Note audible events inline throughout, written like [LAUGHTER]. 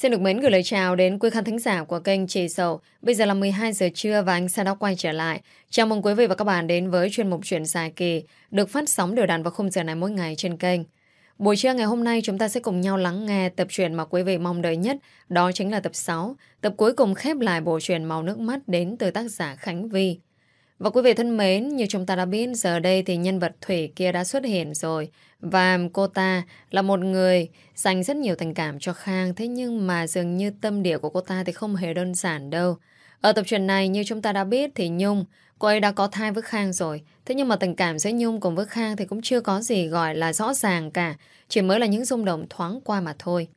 Xin được mến gửi lời chào đến quý khán thính giả của kênh Chị Sầu. Bây giờ là 12 giờ trưa và anh Sa đã quay trở lại. Chào mừng quý vị và các bạn đến với chuyên mục chuyện dài kỳ được phát sóng đều đặn vào khung giờ này mỗi ngày trên kênh. Buổi trưa ngày hôm nay chúng ta sẽ cùng nhau lắng nghe tập truyện mà quý vị mong đợi nhất, đó chính là tập 6, tập cuối cùng khép lại bộ truyện Màu nước mắt đến từ tác giả Khánh Vi. Và quý vị thân mến, như chúng ta đã biết, giờ đây thì nhân vật Thủy kia đã xuất hiện rồi. Và cô ta là một người dành rất nhiều tình cảm cho Khang, thế nhưng mà dường như tâm địa của cô ta thì không hề đơn giản đâu. Ở tập truyền này, như chúng ta đã biết thì Nhung, cô ấy đã có thai với Khang rồi. Thế nhưng mà tình cảm giữa Nhung cùng với Khang thì cũng chưa có gì gọi là rõ ràng cả, chỉ mới là những rung động thoáng qua mà thôi.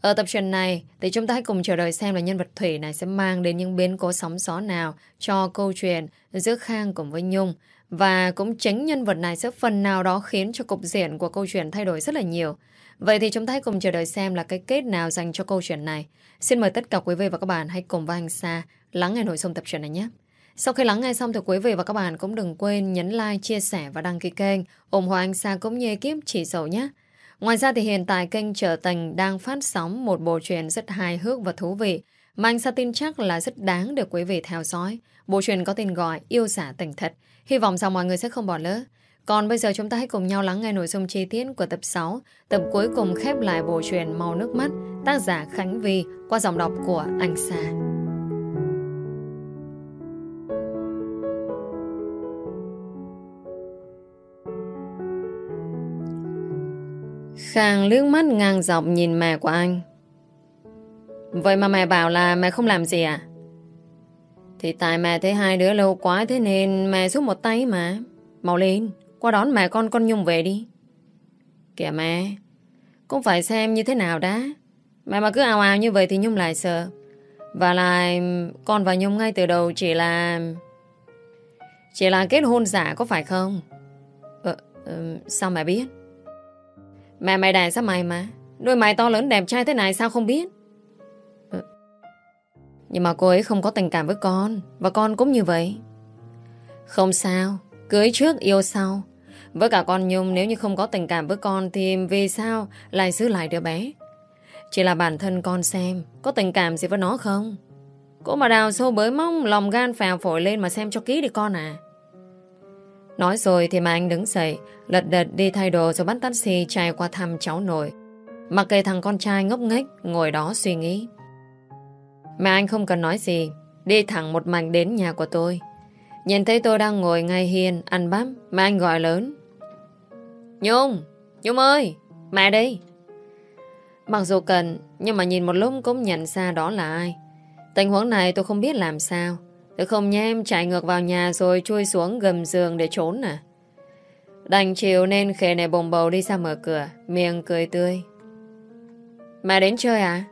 Ở tập truyện này thì chúng ta hãy cùng chờ đợi xem là nhân vật Thủy này sẽ mang đến những biến cố sóng gió nào cho câu chuyện giữa Khang cùng với Nhung. Và cũng chính nhân vật này sẽ phần nào đó khiến cho cục diện của câu chuyện thay đổi rất là nhiều. Vậy thì chúng ta hãy cùng chờ đợi xem là cái kết nào dành cho câu chuyện này. Xin mời tất cả quý vị và các bạn hãy cùng với anh Sa lắng nghe nội dung tập truyện này nhé. Sau khi lắng nghe xong thì quý vị và các bạn cũng đừng quên nhấn like, chia sẻ và đăng ký kênh ủng hộ anh Sa cũng như ekip chỉ sầu nhé. Ngoài ra thì hiện tại kênh Trở Tình đang phát sóng một bộ truyện rất hài hước và thú vị mà anh Sa tin chắc là rất đáng được quý vị theo dõi. Bộ truyện có tên gọi Yêu giả tình thật. Hy vọng rằng mọi người sẽ không bỏ lỡ. Còn bây giờ chúng ta hãy cùng nhau lắng nghe nội dung chi tiết của tập 6, tập cuối cùng khép lại bộ truyện Màu nước mắt, tác giả Khánh Vi qua giọng đọc của anh Sa. Khang lướt mắt ngang dọc nhìn mẹ của anh. Vậy mà mẹ bảo là mẹ không làm gì à? Thì tại mẹ thấy hai đứa lâu quá thế nên mẹ giúp một tay mà. Mau lên, qua đón mẹ con con Nhung về đi. Kìa mẹ, cũng phải xem như thế nào đã. Mẹ mà cứ ào ào như vậy thì Nhung lại sợ. Và lại con và Nhung ngay từ đầu chỉ là... Chỉ là kết hôn giả có phải không? Ờ, ờ, sao mẹ biết? Mẹ mày đẻ sao mày mà. Đôi mày to lớn đẹp trai thế này sao không biết? Ừ. Nhưng mà cô ấy không có tình cảm với con, Và con cũng như vậy. Không sao, Cưới trước yêu sau. Với cả con Nhung, nếu như không có tình cảm với con Thì vì sao lại giữ lại đứa bé? Chỉ là bản thân con xem, Có tình cảm gì với nó không? Cô mà đào sâu bới mong Lòng gan phèo phổi lên mà xem cho kỹ đi con à. Nói rồi thì mà anh đứng dậy, lật đật đi thay đồ rồi bắt taxi chạy qua thăm cháu nội. Mặc kệ thằng con trai ngốc nghếch ngồi đó suy nghĩ. Mà anh không cần nói gì, đi thẳng một mạch đến nhà của tôi. Nhìn thấy tôi đang ngồi ngay hiền ăn bắp, mà anh gọi lớn. Nhung, Nhung ơi, mẹ đây. Mặc dù cần, nhưng mà nhìn một lúc cũng nhận ra đó là ai. Tình huống này tôi không biết làm sao. Tôi không nhé em chạy ngược vào nhà rồi chui xuống gầm giường để trốn à. Đành chiều nên khề này bồng bầu đi ra mở cửa, miệng cười tươi. Mẹ đến chơi à?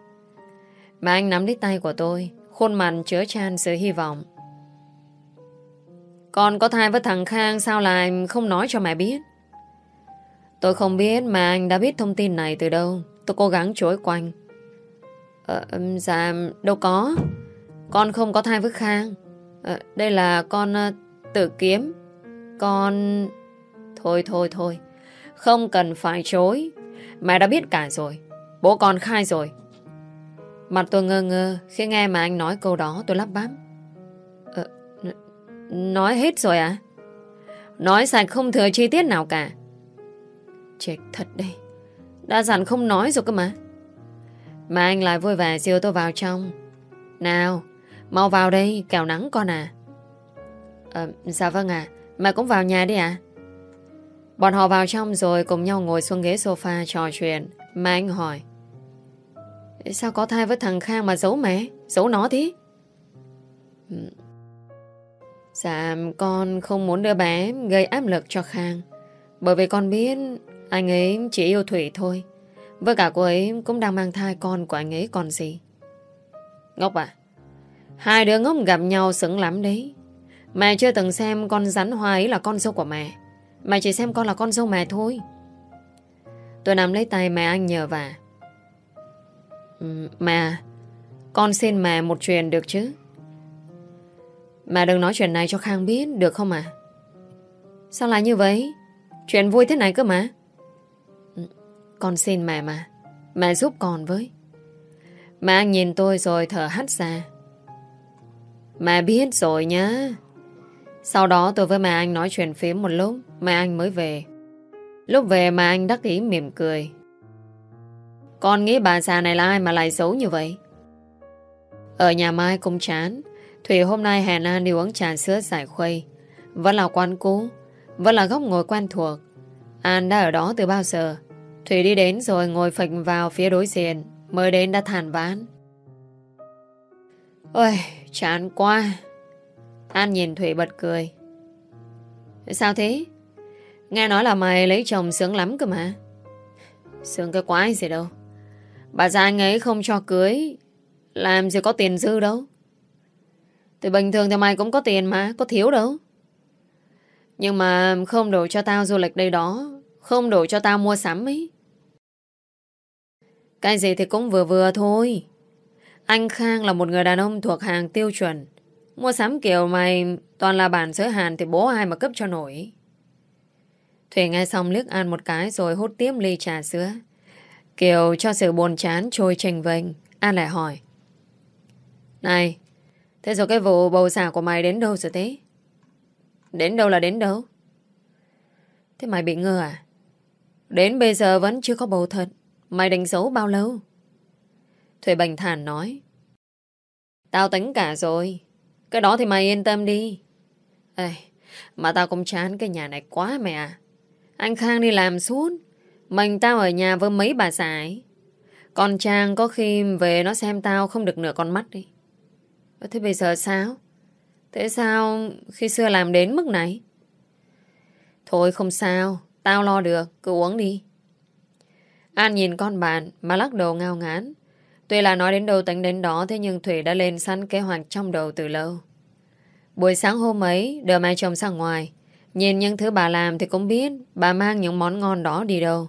Mà anh nắm lấy tay của tôi, khuôn mặt chứa chan sự hy vọng. Con có thai với thằng Khang sao lại không nói cho mẹ biết? Tôi không biết mà anh đã biết thông tin này từ đâu. Tôi cố gắng chối quanh. Ờ, dạ, đâu có. Con không có thai với Khang. À, đây là con ờ, tự kiếm. Con... Thôi thôi thôi. Không cần phải chối. Mẹ đã biết cả rồi. Bố con khai rồi. Mặt tôi ngơ ngơ khi nghe mà anh nói câu đó tôi lắp bắp. À, nói hết rồi à? Nói sạch không thừa chi tiết nào cả. Chết thật đây. Đã dặn không nói rồi cơ mà. Mà anh lại vui vẻ siêu tôi vào trong. Nào, Mau vào đây, kẻo nắng con à. à dạ vâng ạ, à. mà cũng vào nhà đi ạ. À? Bọn họ vào trong rồi cùng nhau ngồi xuống ghế sofa trò chuyện. Mà anh hỏi. Sao có thai với thằng Khang mà giấu mẹ? Giấu nó thế? Ừ. Dạ, con không muốn đưa bé gây áp lực cho Khang. Bởi vì con biết anh ấy chỉ yêu Thủy thôi. Với cả cô ấy cũng đang mang thai con của anh ấy còn gì. Ngốc à? Hai đứa ngốc gặp nhau sững lắm đấy. Mẹ chưa từng xem con rắn hoa ấy là con dâu của mẹ. Mẹ chỉ xem con là con dâu mẹ thôi. Tôi nắm lấy tay mẹ anh nhờ vả. Ừ, mẹ, con xin mẹ một chuyện được chứ? Mẹ đừng nói chuyện này cho Khang biết được không à? Sao lại như vậy? Chuyện vui thế này cơ mà. Ừ, con xin mẹ mà. Mẹ giúp con với. Mẹ anh nhìn tôi rồi thở hắt ra. Mẹ biết rồi nhá. Sau đó tôi với mẹ anh nói chuyện phím một lúc, mẹ anh mới về. Lúc về mà anh đắc ý mỉm cười. Con nghĩ bà già này là ai mà lại xấu như vậy? Ở nhà Mai cũng chán. Thủy hôm nay hẹn An đi uống trà sữa giải khuây. Vẫn là quán cũ, vẫn là góc ngồi quen thuộc. An đã ở đó từ bao giờ? Thủy đi đến rồi ngồi phịch vào phía đối diện, mới đến đã thản ván. Ôi, chán quá. An nhìn Thủy bật cười. Sao thế? Nghe nói là mày lấy chồng sướng lắm cơ mà. Sướng cái quái gì đâu. Bà già anh ấy không cho cưới, Làm gì có tiền dư đâu Thì bình thường thì mày cũng có tiền mà, Có thiếu đâu Nhưng mà không đủ cho tao du lịch đây đó, Không đủ cho tao mua sắm ấy Cái gì thì cũng vừa vừa thôi anh Khang là một người đàn ông thuộc hàng tiêu chuẩn. Mua sắm kiểu mày Toàn là bản sở hàn Thì bố ai mà cấp cho nổi. Thủy nghe xong liếc ăn một cái Rồi hút tiếp ly trà sữa. Kiều cho sự buồn chán trôi trình vênh. An lại hỏi. Này, Thế rồi cái vụ bầu xả của mày đến đâu rồi thế? Đến đâu là đến đâu? Thế mày bị ngơ à? Đến bây giờ vẫn chưa có bầu thật. Mày đánh dấu bao lâu? Thủy Bình thản nói Tao tính cả rồi Cái đó thì mày yên tâm đi Ê, Mà tao cũng chán cái nhà này quá mẹ à Anh Khang đi làm suốt mình tao ở nhà với mấy bà xã ấy. Còn Trang có khi về nó xem tao không được nửa con mắt đi. Thế bây giờ sao? Thế sao khi xưa làm đến mức này? Thôi không sao, tao lo được, cứ uống đi. An nhìn con bạn mà lắc đầu ngao ngán. Tuy là nói đến đâu tính đến đó thế nhưng Thủy đã lên sẵn kế hoạch trong đầu từ lâu. Buổi sáng hôm ấy, đưa mẹ chồng sang ngoài. Nhìn những thứ bà làm thì cũng biết bà mang những món ngon đó đi đâu.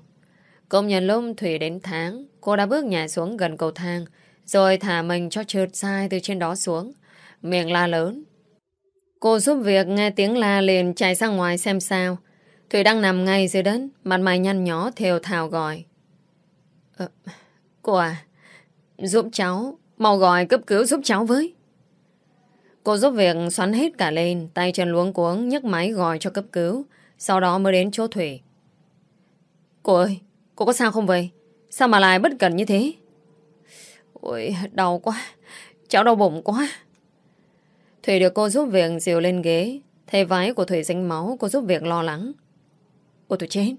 Công nhận lúc Thủy đến tháng, cô đã bước nhảy xuống gần cầu thang, rồi thả mình cho trượt sai từ trên đó xuống. Miệng la lớn. Cô giúp việc nghe tiếng la liền chạy sang ngoài xem sao. Thủy đang nằm ngay dưới đất, mặt mày nhăn nhó theo thào gọi. Ờ, cô à, giúp cháu, mau gọi cấp cứu giúp cháu với. Cô giúp việc xoắn hết cả lên, tay chân luống cuống, nhấc máy gọi cho cấp cứu, sau đó mới đến chỗ Thủy. Cô ơi, Cô có sao không vậy? Sao mà lại bất cẩn như thế? Ôi, đau quá. Cháu đau bụng quá. Thủy được cô giúp việc dìu lên ghế. Thấy váy của Thủy dính máu, cô giúp việc lo lắng. Ôi tôi chết.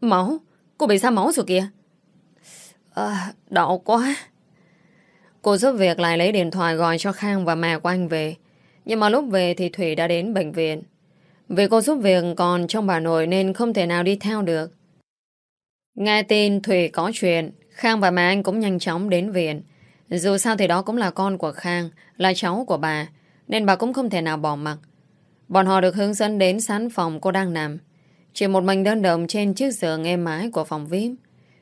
Máu? Cô bị sao máu rồi kìa? À, đau quá. Cô giúp việc lại lấy điện thoại gọi cho Khang và mẹ của anh về. Nhưng mà lúc về thì Thủy đã đến bệnh viện. Vì cô giúp việc còn trong bà nội nên không thể nào đi theo được. Nghe tin Thủy có chuyện, Khang và mẹ anh cũng nhanh chóng đến viện. Dù sao thì đó cũng là con của Khang, là cháu của bà, nên bà cũng không thể nào bỏ mặc. Bọn họ được hướng dẫn đến sán phòng cô đang nằm. Chỉ một mình đơn đồng trên chiếc giường êm mái của phòng VIP.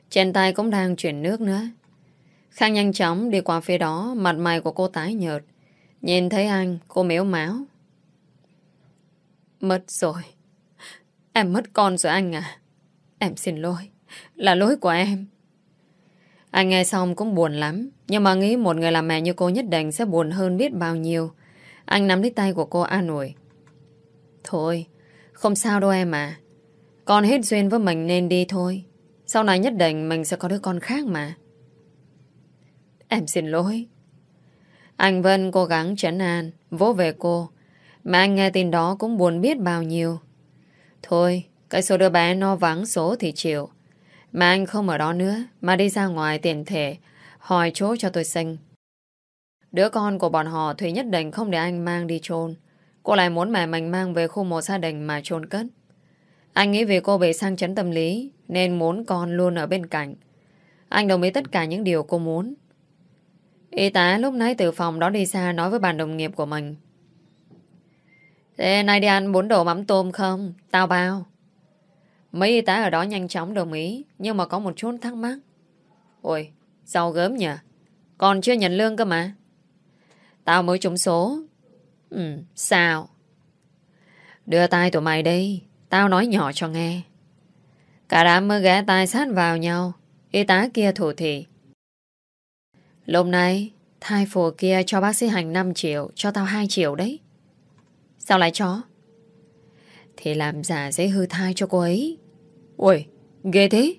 Trên tay cũng đang chuyển nước nữa. Khang nhanh chóng đi qua phía đó, mặt mày của cô tái nhợt. Nhìn thấy anh, cô mếu máu. Mất rồi. Em mất con rồi anh à. Em xin lỗi. Là lỗi của em Anh nghe xong cũng buồn lắm Nhưng mà nghĩ một người làm mẹ như cô nhất định Sẽ buồn hơn biết bao nhiêu Anh nắm lấy tay của cô an ủi Thôi Không sao đâu em à Con hết duyên với mình nên đi thôi Sau này nhất định mình sẽ có đứa con khác mà Em xin lỗi. Anh Vân cố gắng trấn an, Vỗ về cô. Mà anh nghe tin đó cũng buồn biết bao nhiêu. Thôi, Cái số đứa bé no vắng số thì chịu. Mà anh không ở đó nữa, Mà đi ra ngoài tiền thể, Hỏi chỗ cho tôi sinh. Đứa con của bọn họ Thủy nhất định không để anh mang đi chôn. Cô lại muốn mẹ mình mang về khu một gia đình Mà chôn cất. Anh nghĩ vì cô bị sang chấn tâm lý, Nên muốn con luôn ở bên cạnh. Anh đồng ý tất cả những điều cô muốn. Y tá lúc nãy từ phòng đó đi xa Nói với bạn đồng nghiệp của mình. Thế nay đi ăn bún đổ mắm tôm không? Tao bao. Mấy y tá ở đó nhanh chóng đồng ý Nhưng mà có một chút thắc mắc. Ôi, sao gớm nhỉ? Còn chưa nhận lương cơ mà. Tao mới trúng số. Ừ, sao? Đưa tay tụi mày đi Tao nói nhỏ cho nghe. Cả đám mới ghé tay sát vào nhau. Y tá kia thủ thị. Lúc này Thai phụ kia cho bác sĩ hành 5 triệu Cho tao 2 triệu đấy. Sao lại cho? Thì làm giả giấy hư thai cho cô ấy. Ui ghê thế.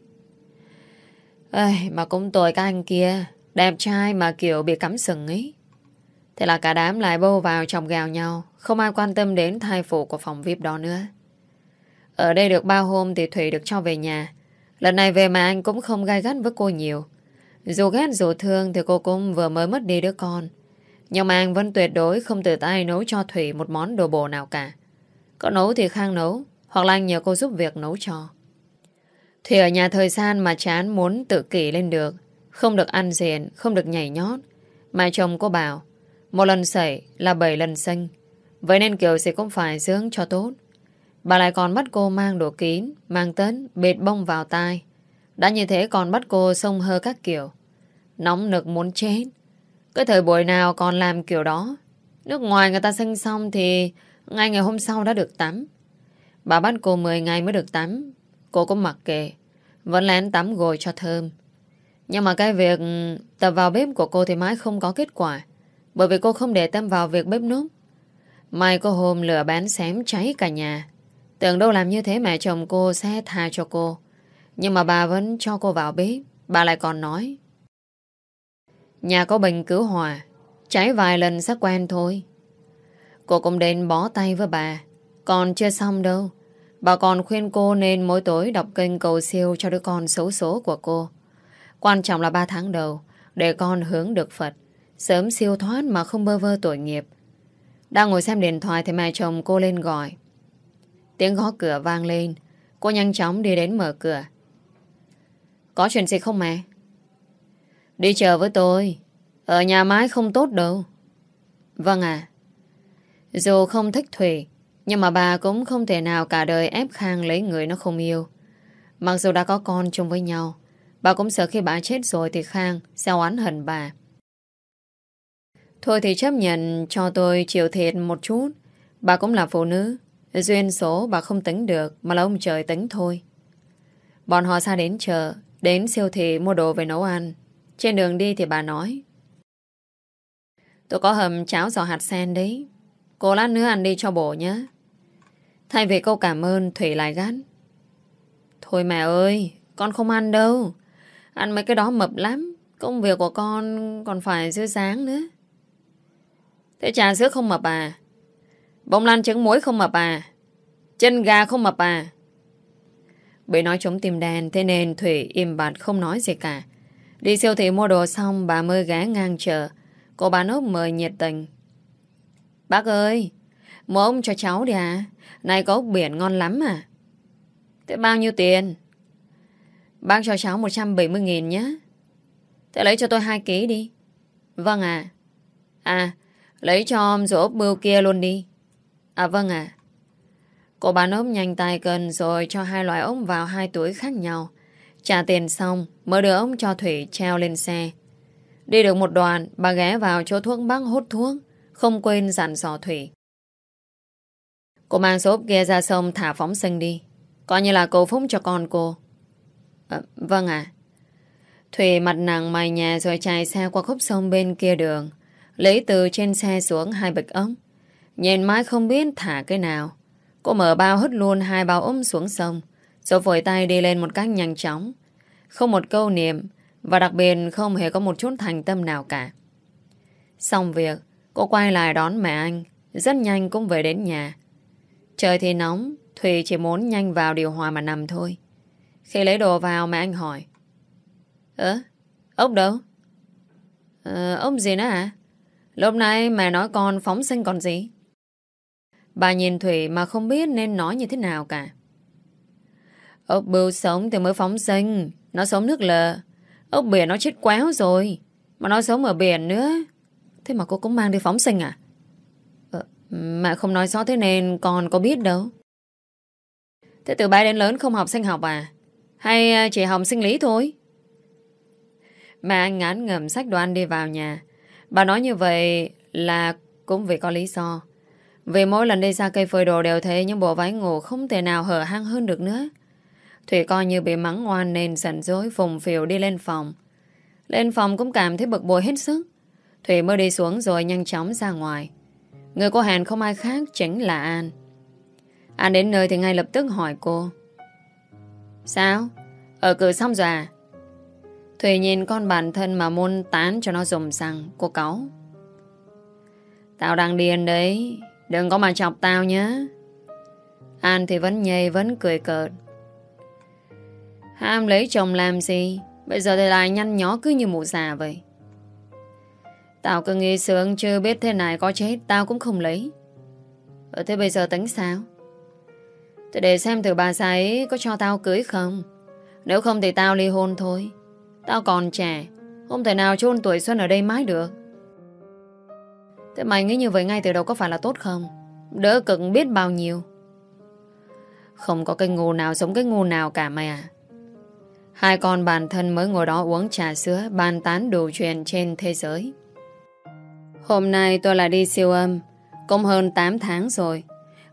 Ê, Mà cũng tội các anh kia Đẹp trai mà kiểu bị cắm sừng ấy. Thế là cả đám lại bô vào chồng gào nhau Không ai quan tâm đến thai phụ của phòng VIP đó nữa. Ở đây được bao hôm Thì Thủy được cho về nhà. Lần này về mà anh cũng không gai gắt với cô nhiều. Dù ghét dù thương Thì cô cũng vừa mới mất đi đứa con. Nhưng mà anh vẫn tuyệt đối không tự tay nấu cho Thủy một món đồ bổ nào cả. Có nấu thì Khang nấu Hoặc là anh nhờ cô giúp việc nấu cho. Thủy ở nhà thời gian mà chán muốn tự kỷ lên được. Không được ăn diện Không được nhảy nhót. Mà chồng cô bảo một lần sẩy là bảy lần sinh Vậy nên kiểu gì cũng phải dưỡng cho tốt. Bà lại còn bắt cô mang đồ kín Mang tấn, bệt bông vào tai. Đã như thế còn bắt cô xông hơ các kiểu. Nóng nực muốn chết. Cái thời buổi nào còn làm kiểu đó? Nước ngoài người ta sinh xong thì Ngay ngày hôm sau đã được tắm. Bà bắt cô 10 ngày mới được tắm. Cô cũng mặc kệ. Vẫn lén tắm gội cho thơm. Nhưng mà cái việc tập vào bếp của cô thì mãi không có kết quả. Bởi vì cô không để tâm vào việc bếp núc. May có hôm lửa bán xém cháy cả nhà. Tưởng đâu làm như thế mẹ chồng cô sẽ tha cho cô. Nhưng mà bà vẫn cho cô vào bếp. Bà lại còn nói, Nhà có bình cứu hòa Cháy vài lần sẽ quen thôi. Cô cũng đến bó tay với bà. Còn chưa xong đâu. Bà còn khuyên cô nên mỗi tối đọc kênh cầu siêu cho đứa con xấu số của cô. Quan trọng là 3 tháng đầu, để con hướng được Phật. Sớm siêu thoát mà không bơ vơ tội nghiệp. Đang ngồi xem điện thoại Thì mẹ chồng cô lên gọi. Tiếng gõ cửa vang lên. Cô nhanh chóng đi đến mở cửa. Có chuyện gì không mẹ Đi chờ với tôi Ở nhà mái không tốt đâu Vâng à Dù không thích Thủy Nhưng mà bà cũng không thể nào cả đời ép Khang lấy người nó không yêu Mặc dù đã có con chung với nhau Bà cũng sợ khi bà chết rồi Thì Khang sẽ oán hận bà Thôi thì chấp nhận cho tôi chịu thiệt một chút. Bà cũng là phụ nữ. Duyên số bà không tính được mà là ông trời tính thôi. Bọn họ xa đến chợ, đến siêu thị mua đồ về nấu ăn. Trên đường đi thì bà nói. Tôi có hầm cháo giò hạt sen đấy. Cô lát nữa ăn đi cho bổ nhé. Thay vì câu cảm ơn, Thủy lại gắt. Thôi mẹ ơi, con không ăn đâu. Ăn mấy cái đó mập lắm. Công việc của con còn phải dưới sáng nữa. Thế trà sữa không mập à? Bông lan trứng muối không mập à? Chân gà không mập à? Bị nói chống tim đen, Thế nên Thủy im bặt không nói gì cả. Đi siêu thị mua đồ xong, Bà mới ghé ngang chờ Cô bán ốp mời nhiệt tình. Bác ơi, Mua ông cho cháu đi à Này có ốc biển ngon lắm à Thế bao nhiêu tiền? Bác cho cháu 170.000 nhé. Thế lấy cho tôi 2 ký đi. Vâng à À Lấy cho ông rồi ốp bưu kia luôn đi. À vâng à Cô bán ốm nhanh tay cần rồi cho hai loại ống vào hai túi khác nhau. Trả tiền xong, mới đưa ống cho Thủy treo lên xe. Đi được một đoạn, bà ghé vào chỗ thuốc bác hút thuốc, không quên dặn dò Thủy. Cô mang số ốp kia ra sông thả phóng sinh đi. Coi như là cầu phúc cho con cô. À, vâng ạ. Thủy mặt nặng mày nhà rồi chạy xe qua khúc sông bên kia đường. Lấy từ trên xe xuống hai bịch ống Nhìn mãi không biết thả cái nào Cô mở bao hất luôn hai bao ôm xuống sông Rồi vội tay đi lên một cách nhanh chóng Không một câu niệm Và đặc biệt không hề có một chút thành tâm nào cả Xong việc Cô quay lại đón mẹ anh Rất nhanh cũng về đến nhà Trời thì nóng Thùy chỉ muốn nhanh vào điều hòa mà nằm thôi Khi lấy đồ vào mẹ anh hỏi Ơ, ốc đâu? Ờ, ốc gì nữa hả? Lúc nãy mẹ nói con phóng sinh còn gì? Bà nhìn Thủy mà không biết nên nói như thế nào cả. Ốc bưu sống thì mới phóng sinh. Nó sống nước lợ. Ốc biển nó chết quéo rồi. Mà nó sống ở biển nữa. Thế mà cô cũng mang đi phóng sinh à? Ờ, mẹ không nói rõ thế nên còn có biết đâu. Thế từ bé đến lớn không học sinh học à? Hay à, chỉ học sinh lý thôi? Mẹ anh ngán ngầm sách đồ ăn đi vào nhà. Bà nói như vậy là cũng vì có lý do. Vì mỗi lần đi ra cây phơi đồ đều thấy những bộ váy ngủ không thể nào hở hang hơn được nữa. Thủy coi như bị mắng ngoan nên giận dối phùng phiểu đi lên phòng. Lên phòng cũng cảm thấy bực bội hết sức. Thủy mới đi xuống rồi nhanh chóng ra ngoài. Người cô hẹn không ai khác chính là An. An đến nơi thì ngay lập tức hỏi cô. Sao? Ở cửa xong rồi à? Thủy nhìn con bản thân mà muốn tán cho nó dùng rằng, Cô cáu. Tao đang điên đấy. Đừng có mà chọc tao nhé. An thì vẫn nhây, vẫn cười cợt. Ham lấy chồng làm gì? Bây giờ thì lại nhăn nhó cứ như mụ già vậy. Tao cứ nghĩ sướng chưa biết thế này có chết, Tao cũng không lấy Ở thế bây giờ tính sao Thì để xem thử bà xã ấy Có cho tao cưới không Nếu không thì tao ly hôn thôi Tao còn trẻ, Không thể nào chôn tuổi xuân ở đây mãi được Thế mày nghĩ như vậy ngay từ đầu có phải là tốt không? Đỡ cực biết bao nhiêu. Không có cái ngu nào giống cái ngu nào cả mày à Hai con bản thân mới ngồi đó uống trà sữa, Bàn tán đủ chuyện trên thế giới. Hôm nay tôi lại đi siêu âm, Cũng hơn 8 tháng rồi.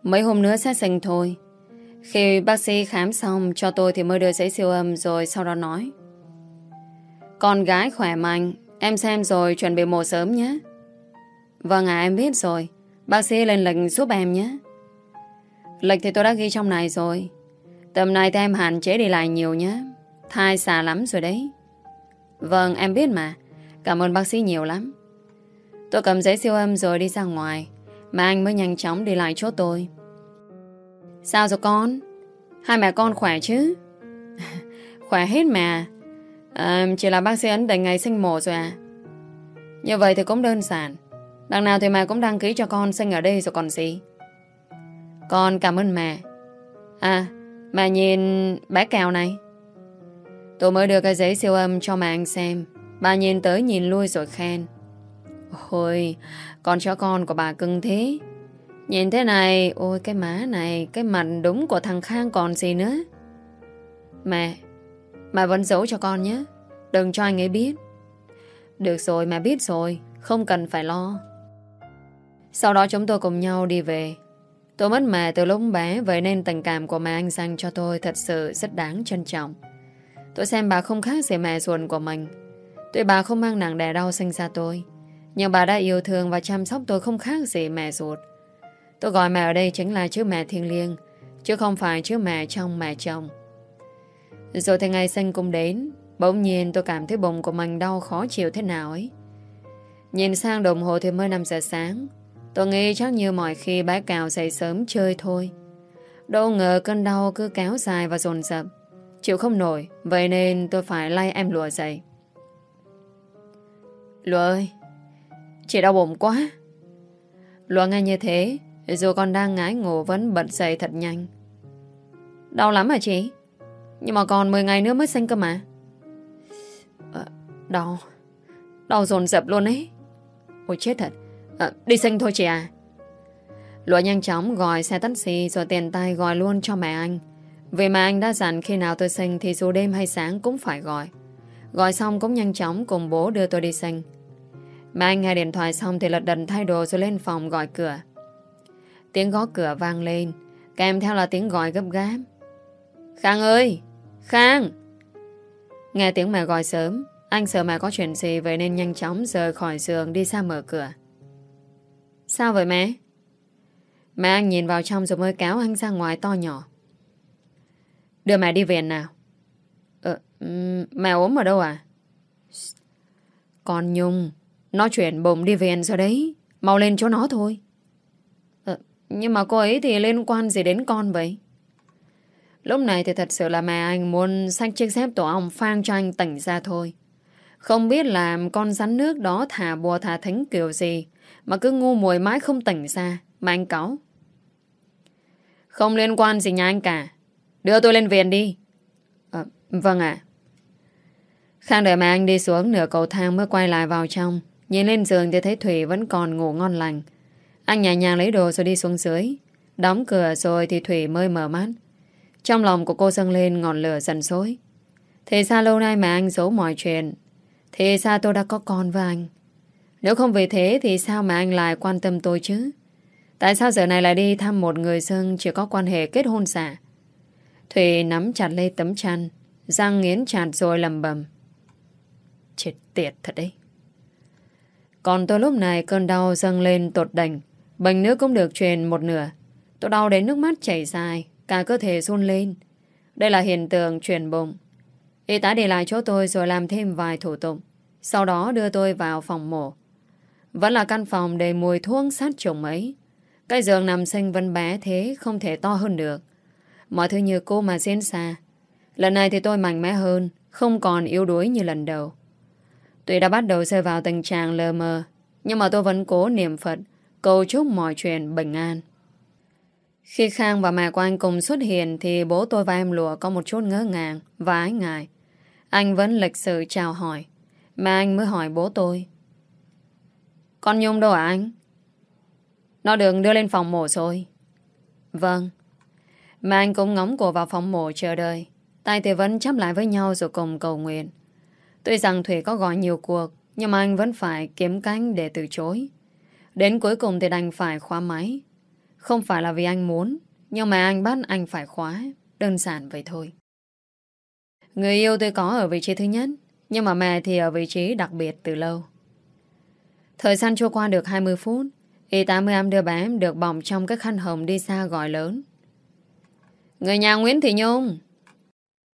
Mấy hôm nữa sẽ sinh thôi. Khi bác sĩ khám xong cho tôi Thì mới đưa giấy siêu âm rồi sau đó nói. Con gái khỏe mạnh, Em xem rồi chuẩn bị mổ sớm nhé. Vâng à em biết rồi. Bác sĩ lên lệnh giúp em nhé. Lịch thì tôi đã ghi trong này rồi. Tầm này thì em hạn chế đi lại nhiều nhé. Thai xa lắm rồi đấy. Vâng em biết mà. Cảm ơn bác sĩ nhiều lắm. Tôi cầm giấy siêu âm rồi đi ra ngoài Mà anh mới nhanh chóng đi lại chỗ tôi. Sao rồi con? Hai mẹ con khỏe chứ? [LAUGHS] Khỏe hết mà. À, Chỉ là bác sĩ ấn định ngày sinh mổ rồi à. Như vậy thì cũng đơn giản. Đằng nào thì mẹ cũng đăng ký cho con sinh ở đây rồi còn gì Con cảm ơn mẹ À Mẹ nhìn bé kèo này Tôi mới đưa cái giấy siêu âm cho mẹ anh xem Bà nhìn tới nhìn lui rồi khen Ôi, con chó con của bà cưng thế. Nhìn thế này, ôi cái má này, cái mặt đúng của thằng Khang còn gì nữa. Mẹ, mẹ vẫn giấu cho con nhé. Đừng cho anh ấy biết. Được rồi, mẹ biết rồi, không cần phải lo. Sau đó chúng tôi cùng nhau đi về. Tôi mất mẹ từ lúc bé, vậy nên tình cảm của mẹ anh dành cho tôi thật sự rất đáng trân trọng. Tôi xem bà không khác gì mẹ ruột của mình. Tuy bà không mang nặng đẻ đau sinh ra tôi. Nhưng bà đã yêu thương và chăm sóc tôi không khác gì mẹ ruột. Tôi gọi mẹ ở đây chính là chữ mẹ thiêng liêng, chứ không phải chữ mẹ trong mẹ chồng. Rồi thì ngày sinh cũng đến, bỗng nhiên tôi cảm thấy bụng của mình đau khó chịu thế nào ấy. Nhìn sang đồng hồ thì mới 5 giờ sáng. Tôi nghĩ chắc như mọi khi bác cào dậy sớm chơi thôi. Đâu ngờ cơn đau cứ kéo dài và dồn dập. Chịu không nổi, vậy nên tôi phải lay em lùa dậy. Lùa ơi, Chị đau bụng quá. Lùa nghe như thế Dù con đang ngái ngủ vẫn bật dậy thật nhanh. Đau lắm hả chị? Nhưng mà còn 10 ngày nữa mới sinh cơ mà. À, Đau. Đau dồn dập luôn ấy. Ôi chết thật à, Đi sinh thôi chị à Lụa nhanh chóng gọi xe taxi Rồi tiền tay gọi luôn cho mẹ anh Vì mà anh đã dặn khi nào tôi sinh Thì dù đêm hay sáng cũng phải gọi Gọi xong cũng nhanh chóng cùng bố đưa tôi đi sinh mà anh nghe điện thoại xong thì lật đần thay đồ rồi lên phòng gọi cửa. Tiếng gõ cửa vang lên, kèm theo là tiếng gọi gấp gáp. Khang ơi! Khang! Nghe tiếng mẹ gọi sớm, anh sợ mẹ có chuyện gì vậy nên nhanh chóng rời khỏi giường đi ra mở cửa. Sao vậy mẹ? Mẹ anh nhìn vào trong rồi mới cáo anh ra ngoài to nhỏ. Đưa mẹ đi viện nào. Ờ, mẹ ốm ở đâu à? Con Nhung, nó chuyển bụng đi viện rồi đấy Mau lên chỗ nó thôi Ờ, Nhưng mà cô ấy thì liên quan gì đến con vậy Lúc này thì thật sự là mẹ anh muốn xách chiếc dép tổ ong phang cho anh tỉnh ra thôi. Không biết làm con rắn nước đó thả bùa thả thánh kiểu gì mà cứ ngu mùi mãi không tỉnh ra mà anh cáu. Không liên quan gì nhà anh cả. Đưa tôi lên viện đi. À, vâng ạ. Khang đợi mẹ anh đi xuống nửa cầu thang mới quay lại vào trong. Nhìn lên giường thì thấy Thủy vẫn còn ngủ ngon lành. Anh nhẹ nhàng lấy đồ rồi đi xuống dưới. Đóng cửa rồi thì Thủy mới mở mắt. Trong lòng của cô dâng lên ngọn lửa dần dối. Thì sao lâu nay mà anh giấu mọi chuyện? Thì sao tôi đã có con với anh? Nếu không vì thế thì sao mà anh lại quan tâm tôi chứ? Tại sao giờ này lại đi thăm một người dân chỉ có quan hệ kết hôn giả? Thủy nắm chặt lấy tấm chăn, răng nghiến chặt rồi lầm bầm. Chết tiệt thật đấy. Còn tôi lúc này cơn đau dâng lên tột đành. Bệnh nước cũng được truyền một nửa. Tôi đau đến nước mắt chảy dài, cả cơ thể run lên. Đây là hiện tượng truyền bụng. Y tá để lại chỗ tôi rồi làm thêm vài thủ tục. Sau đó đưa tôi vào phòng mổ. Vẫn là căn phòng đầy mùi thuốc sát trùng ấy. Cái giường nằm xanh vân bé thế không thể to hơn được. Mọi thứ như cô mà diễn xa. Lần này thì tôi mạnh mẽ hơn, không còn yếu đuối như lần đầu. Tuy đã bắt đầu rơi vào tình trạng lờ mờ, nhưng mà tôi vẫn cố niệm Phật, cầu chúc mọi chuyện bình an. Khi Khang và mẹ của anh cùng xuất hiện thì bố tôi và em lụa có một chút ngỡ ngàng và ái ngại. Anh vẫn lịch sự chào hỏi, mà anh mới hỏi bố tôi. Con Nhung đâu hả anh? Nó được đưa lên phòng mổ rồi. Vâng. Mà anh cũng ngóng cổ vào phòng mổ chờ đợi. Tay thì vẫn chấp lại với nhau rồi cùng cầu nguyện. Tuy rằng Thủy có gọi nhiều cuộc, nhưng mà anh vẫn phải kiếm cánh để từ chối. Đến cuối cùng thì đành phải khóa máy. Không phải là vì anh muốn, nhưng mà anh bắt anh phải khóa. Đơn giản vậy thôi. Người yêu tôi có ở vị trí thứ nhất, nhưng mà mẹ thì ở vị trí đặc biệt từ lâu. Thời gian trôi qua được 20 phút, y tá mới âm đưa bé được bỏng trong cái khăn hồng đi xa gọi lớn. Người nhà Nguyễn Thị Nhung.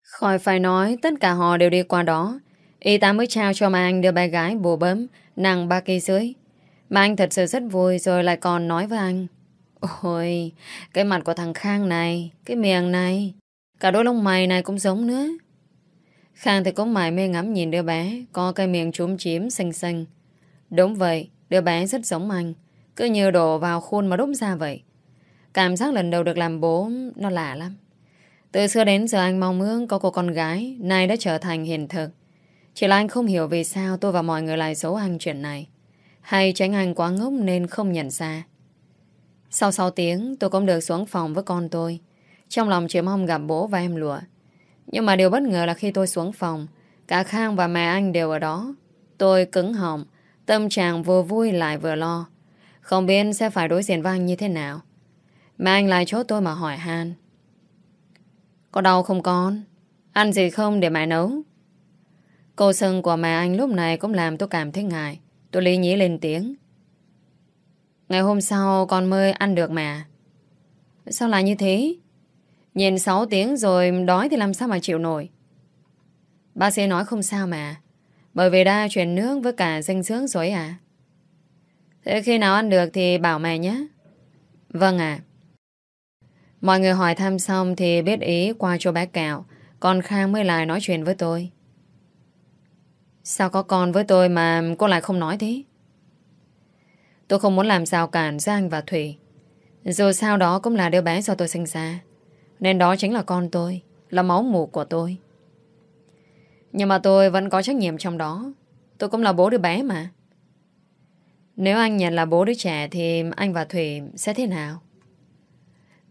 Khỏi phải nói, tất cả họ đều đi qua đó. Y tá mới trao cho mà anh đưa bé gái bù bấm, nặng ba cây dưới. Mà anh thật sự rất vui rồi lại còn nói với anh. Ôi, cái mặt của thằng Khang này, cái miệng này, cả đôi lông mày này cũng giống nữa. Khang thì cũng mải mê ngắm nhìn đứa bé, có cái miệng trúm chím xanh xanh. Đúng vậy, đứa bé rất giống anh, cứ như đổ vào khuôn mà đúc ra vậy. Cảm giác lần đầu được làm bố nó lạ lắm. Từ xưa đến giờ anh mong ước có cô con gái, nay đã trở thành hiện thực. Chỉ là anh không hiểu vì sao tôi và mọi người lại giấu anh chuyện này. Hay tránh anh quá ngốc nên không nhận ra. Sau 6 tiếng tôi cũng được xuống phòng với con tôi. Trong lòng chỉ mong gặp bố và em lụa. Nhưng mà điều bất ngờ là khi tôi xuống phòng, cả Khang và mẹ anh đều ở đó. Tôi cứng họng, tâm trạng vừa vui lại vừa lo. Không biết sẽ phải đối diện với anh như thế nào. Mẹ anh lại chốt tôi mà hỏi han. Có đau không con? Ăn gì không để mẹ nấu? Cô sân của mẹ anh lúc này cũng làm tôi cảm thấy ngại. Tôi lý nhí lên tiếng. Ngày hôm sau con mới ăn được mà. Sao lại như thế? Nhìn 6 tiếng rồi đói thì làm sao mà chịu nổi. Bác sĩ nói không sao mà. Bởi vì đã chuyển nước với cả dinh dưỡng rồi à. Thế khi nào ăn được thì bảo mẹ nhé. Vâng ạ. Mọi người hỏi thăm xong thì biết ý qua cho bé cạo. Còn Khang mới lại nói chuyện với tôi. Sao có con với tôi mà cô lại không nói thế? Tôi không muốn làm sao cản Giang và Thủy. Dù sao đó cũng là đứa bé do tôi sinh ra. Nên đó chính là con tôi, là máu mủ của tôi. Nhưng mà tôi vẫn có trách nhiệm trong đó. Tôi cũng là bố đứa bé mà. Nếu anh nhận là bố đứa trẻ thì anh và Thủy sẽ thế nào?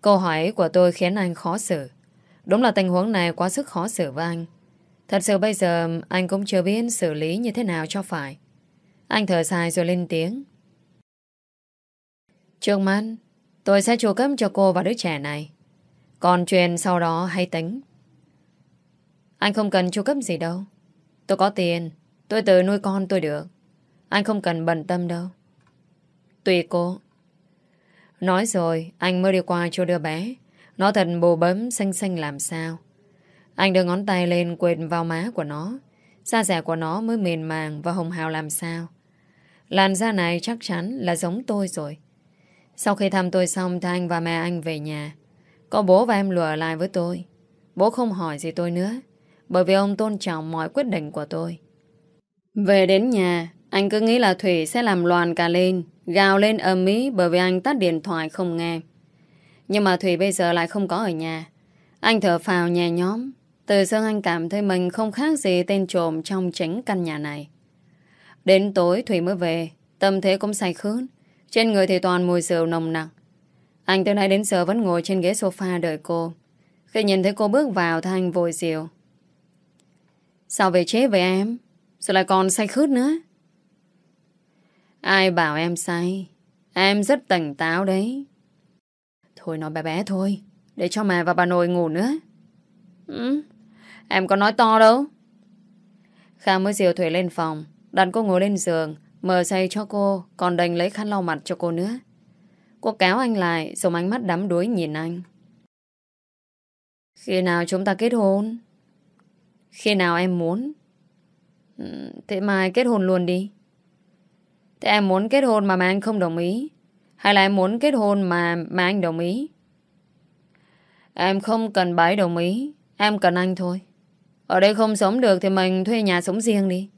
Câu hỏi của tôi khiến anh khó xử. Đúng là tình huống này quá sức khó xử với anh. Thật sự bây giờ anh cũng chưa biết xử lý như thế nào cho phải. Anh thở dài rồi lên tiếng. Trương mắt, tôi sẽ chu cấp cho cô và đứa trẻ này. Còn chuyện sau đó hay tính. Anh không cần chu cấp gì đâu. Tôi có tiền, tôi tự nuôi con tôi được. Anh không cần bận tâm đâu. Tùy cô. Nói rồi, anh mới đi qua cho đứa bé. Nó thật bồ bấm xanh xanh làm sao. Anh đưa ngón tay lên quệt vào má của nó. Da rẻ của nó mới mềm màng và hồng hào làm sao. Làn da này chắc chắn là giống tôi rồi. Sau khi thăm tôi xong thì anh và mẹ anh về nhà. Có bố và em lùa lại với tôi. Bố không hỏi gì tôi nữa. Bởi vì ông tôn trọng mọi quyết định của tôi. Về đến nhà, anh cứ nghĩ là Thủy sẽ làm loàn cả lên, gào lên ầm ĩ bởi vì anh tắt điện thoại không nghe. Nhưng mà Thủy bây giờ lại không có ở nhà. Anh thở phào nhẹ nhóm. Từ sơn anh cảm thấy mình không khác gì tên trộm trong chính căn nhà này. Đến tối Thủy mới về, tâm thế cũng say khướt. Trên người thì toàn mùi rượu nồng nặng. Anh từ nay đến giờ vẫn ngồi trên ghế sofa đợi cô. Khi nhìn thấy cô bước vào thì anh vội rượu. Sao về chế với em? Sao lại còn say khướt nữa? Ai bảo em say? Em rất tỉnh táo đấy. Thôi nói bé bé thôi. Để cho mẹ và bà nội ngủ nữa. Ừ, em có nói to đâu. Khang mới diều Thủy lên phòng Đặt cô ngồi lên giường Mở say cho cô Còn đành lấy khăn lau mặt cho cô nữa Cô kéo anh lại Dùng ánh mắt đắm đuối nhìn anh Khi nào chúng ta kết hôn khi nào em muốn? Ừ, thế mai kết hôn luôn đi. Thế em muốn kết hôn mà mà anh không đồng ý? Hay là em muốn kết hôn mà mà anh đồng ý? Em không cần bái đồng ý, Em cần anh thôi. Ở đây không sống được Thì mình thuê nhà sống riêng đi.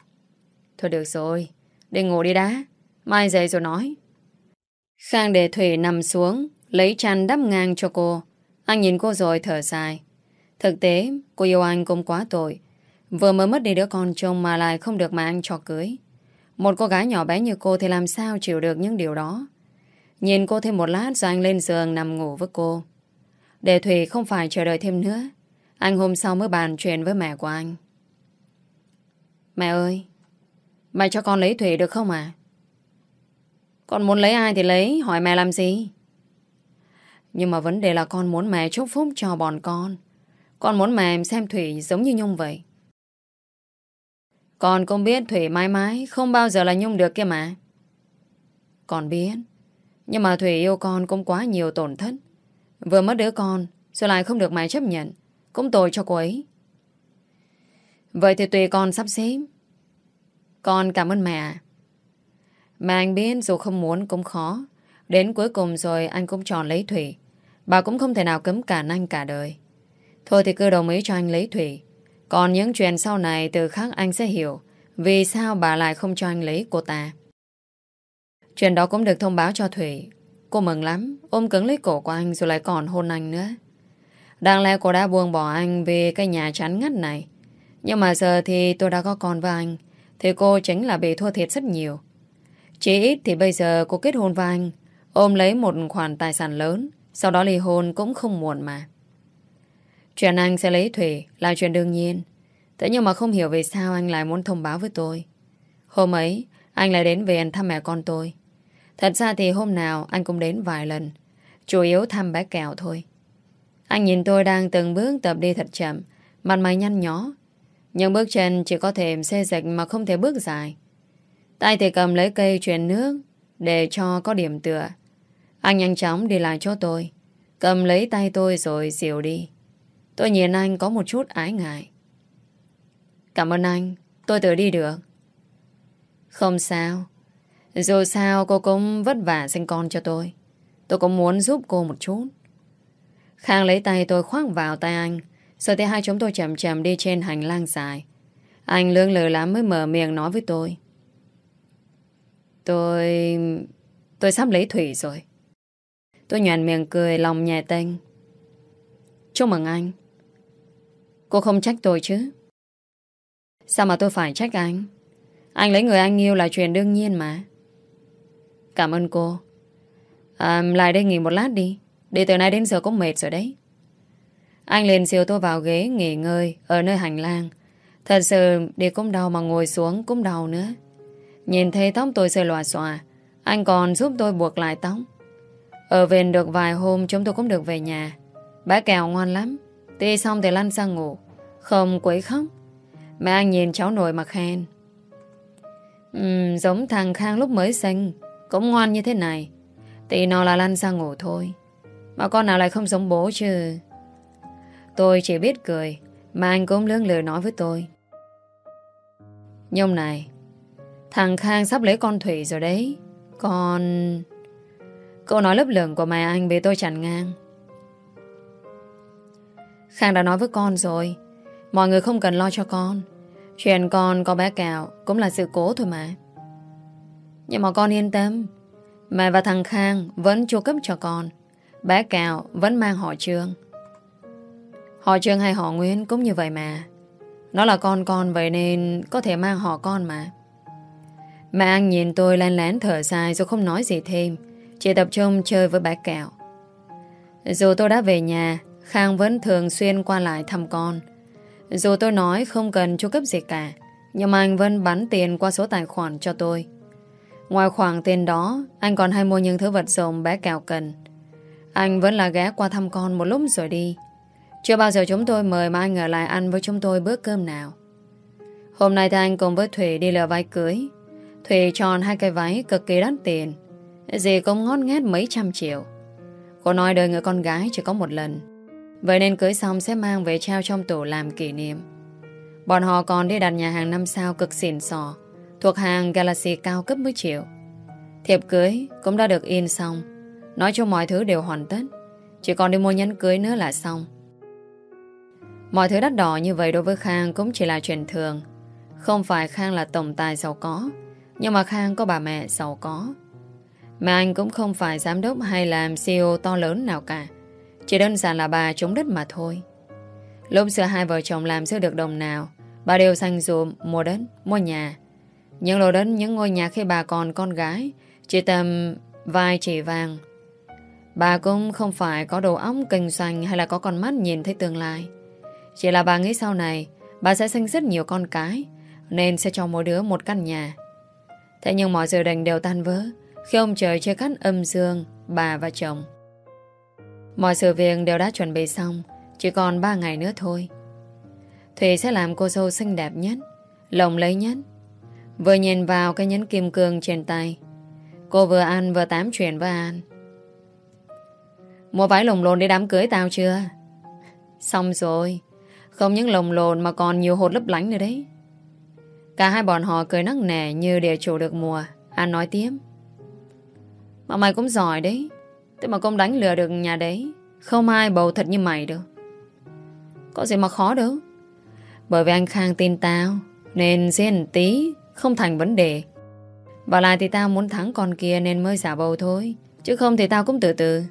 Thôi được rồi, Đi ngủ đi đã. Mai dậy rồi nói. Khang để Thủy nằm xuống, Lấy chăn đắp ngang cho cô. Anh nhìn cô rồi thở dài. Thực tế, cô yêu anh cũng quá tội. Vừa mới mất đi đứa con chồng Mà lại không được mà anh cho cưới. Một cô gái nhỏ bé như cô Thì làm sao chịu được những điều đó? Nhìn cô thêm một lát rồi anh lên giường nằm ngủ với cô. Để Thủy không phải chờ đợi thêm nữa, Anh hôm sau mới bàn chuyện với mẹ của anh. Mẹ ơi, Mẹ cho con lấy Thủy được không à Con muốn lấy ai thì lấy, Hỏi mẹ làm gì? Nhưng mà vấn đề là con muốn mẹ chúc phúc cho bọn con. Con muốn mẹ xem Thủy giống như Nhung vậy. Con cũng biết Thủy mãi mãi Không bao giờ là Nhung được kia mà. Con biết, Nhưng mà Thủy yêu con cũng quá nhiều tổn thất. Vừa mất đứa con Rồi lại không được mẹ chấp nhận? Cũng tội cho cô ấy. Vậy thì tùy con sắp xếp. Con cảm ơn mẹ. Mà anh biết dù không muốn cũng khó. Đến cuối cùng rồi anh cũng chọn lấy Thủy. Bà cũng không thể nào cấm cản anh cả đời. Thôi thì cứ đồng ý cho anh lấy Thủy. Còn những chuyện sau này từ khác anh sẽ hiểu Vì sao bà lại không cho anh lấy cô ta Chuyện đó cũng được thông báo cho Thủy Cô mừng lắm Ôm cứng lấy cổ của anh rồi lại còn hôn anh nữa Đáng lẽ cô đã buông bỏ anh Vì cái nhà chán ngắt này Nhưng mà giờ thì tôi đã có con với anh thì cô chính là bị thua thiệt rất nhiều. Chỉ ít thì bây giờ cô kết hôn với anh, ôm lấy một khoản tài sản lớn, sau đó ly hôn cũng không muộn mà. Chuyện anh sẽ lấy Thủy là chuyện đương nhiên. Thế nhưng mà không hiểu vì sao anh lại muốn thông báo với tôi. Hôm ấy, anh lại đến về anh thăm mẹ con tôi. Thật ra thì hôm nào anh cũng đến vài lần. Chủ yếu thăm bé kẹo thôi. Anh nhìn tôi đang từng bước tập đi thật chậm, mặt mày nhăn nhó, nhưng bước chân chỉ có thể xê dịch mà không thể bước dài. Tay thì cầm lấy cây truyền nước để cho có điểm tựa. Anh nhanh chóng đi lại chỗ tôi. Cầm lấy tay tôi rồi dìu đi. Tôi nhìn anh có một chút ái ngại. Cảm ơn anh, tôi tự đi được. Không sao. Dù sao cô cũng vất vả sinh con cho tôi. Tôi cũng muốn giúp cô một chút. Khang lấy tay tôi khoác vào tay anh sau thì hai chúng tôi chậm chậm đi trên hành lang dài. Anh lương lờ lắm mới mở miệng nói với tôi. Tôi... Tôi sắp lấy Thủy rồi. Tôi nhoàn miệng cười lòng nhẹ tênh. Chúc mừng anh. Cô không trách tôi chứ? Sao mà tôi phải trách anh? Anh lấy người anh yêu là chuyện đương nhiên mà. Cảm ơn cô. À, lại đây nghỉ một lát đi. Đi từ nay đến giờ cũng mệt rồi đấy. Anh liền siêu tôi vào ghế nghỉ ngơi Ở nơi hành lang Thật sự đi cũng đau mà ngồi xuống cũng đau nữa Nhìn thấy tóc tôi rơi lòa xòa Anh còn giúp tôi buộc lại tóc Ở viện được vài hôm Chúng tôi cũng được về nhà Bá kèo ngoan lắm Ti xong thì lăn sang ngủ. Không quấy khóc. Mẹ anh nhìn cháu nội mà khen. Uhm, Giống thằng Khang lúc mới sinh. Cũng ngoan như thế này. Thì nó là lăn sang ngủ thôi. Mà con nào lại không giống bố chứ? Tôi chỉ biết cười. Mà anh cũng lưỡng lừa nói với tôi. Nhông này. Thằng Khang sắp lấy con Thủy rồi đấy. Con... Câu nói lấp lửng của mẹ anh bị tôi chặn ngang. Khang đã nói với con rồi. Mọi người không cần lo cho con. Chuyện con có bé Cào Cũng là sự cố thôi mà. Nhưng mà con yên tâm. Mẹ và thằng Khang vẫn chu cấp cho con. Bé Cào vẫn mang họ trương. Họ Trương hay họ Nguyễn cũng như vậy mà. Nó là con con vậy nên Có thể mang họ con mà. Mẹ An nhìn tôi len lén thở dài Rồi không nói gì thêm. Chỉ tập trung chơi với bé cào. Dù tôi đã về nhà Khang vẫn thường xuyên qua lại thăm con Dù tôi nói không cần chu cấp gì cả, Nhưng mà anh vẫn bắn tiền qua số tài khoản cho tôi Ngoài khoản tiền đó, Anh còn hay mua những thứ vật dụng bé kẹo cần Anh vẫn là ghé qua thăm con một lúc rồi đi chưa bao giờ chúng tôi mời mà anh ở lại ăn với chúng tôi bữa cơm nào. Hôm nay thì anh cùng với Thủy đi lừa váy cưới. Thủy chọn hai cái váy cực kỳ đắt tiền. Dì cũng ngót nghét mấy trăm triệu. Cô nói đời người con gái chỉ có một lần. Vậy nên cưới xong sẽ mang về treo trong tủ làm kỷ niệm. Bọn họ còn đi đặt nhà hàng năm sao cực xịn sò, thuộc hàng Galaxy cao cấp mới chịu. Thiệp cưới cũng đã được in xong. Nói cho mọi thứ đều hoàn tất. Chỉ còn đi mua nhẫn cưới nữa là xong. Mọi thứ đắt đỏ như vậy đối với Khang cũng chỉ là chuyện thường. Không phải Khang là tổng tài giàu có, nhưng mà Khang có bà mẹ giàu có. Mà anh cũng không phải giám đốc hay làm CEO to lớn nào cả. Chỉ đơn giản là bà chống đất mà thôi. Lúc xưa hai vợ chồng làm chưa được đồng nào, bà đều xanh dùm mua đất, mua nhà. Những lô đất, những ngôi nhà khi bà còn con gái, chỉ tầm vài chỉ vàng. Bà cũng không phải có đồ óc kinh doanh hay là có con mắt nhìn thấy tương lai. Chỉ là bà nghĩ sau này bà sẽ sinh rất nhiều con cái nên sẽ cho mỗi đứa một căn nhà. Thế nhưng mọi dự định đều tan vỡ khi ông trời chơi cắt âm dương bà và chồng. Mọi sự việc đều đã chuẩn bị xong, chỉ còn 3 ngày nữa thôi. Thủy sẽ làm cô dâu xinh đẹp nhất lồng lấy nhất. Vừa nhìn vào cái nhẫn kim cương trên tay, Cô vừa ăn vừa tám chuyện với An. Mua váy lồng lồn để đám cưới tao chưa? Xong rồi, Không những lồng lồn mà còn nhiều hột lấp lánh nữa đấy. Cả hai bọn họ cười nắc nẻ như địa chủ được mùa, An nói tiếp. Mà mày cũng giỏi đấy Thế mà không đánh lừa được nhà đấy. Không ai bầu thật như mày được Có gì mà khó đâu. Bởi vì anh Khang tin tao, Nên riêng tí, Không thành vấn đề. Và lại thì tao muốn thắng con kia Nên mới giả bầu thôi, Chứ không thì tao cũng từ từ.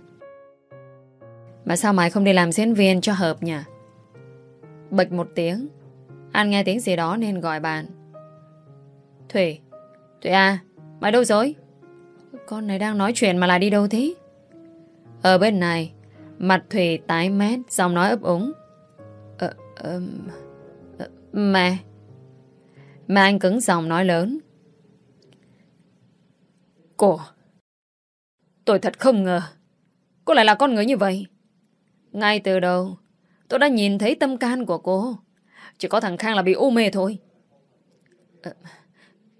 Mà sao mày không đi làm diễn viên cho hợp nhỉ? Bịch một tiếng. Anh nghe tiếng gì đó nên gọi bạn. Thủy Thủy à Mày đâu rồi? Con này đang nói chuyện mà lại đi đâu thế? Ở bên này, Mặt Thủy tái mét, Giọng nói ấp úng. Ờ ờ Mẹ. Mẹ anh cứng giọng nói lớn. Cô, Tôi thật không ngờ, Cô lại là con người như vậy. Ngay từ đầu, Tôi đã nhìn thấy tâm can của cô. Chỉ có thằng Khang là bị u mê thôi. Ờ,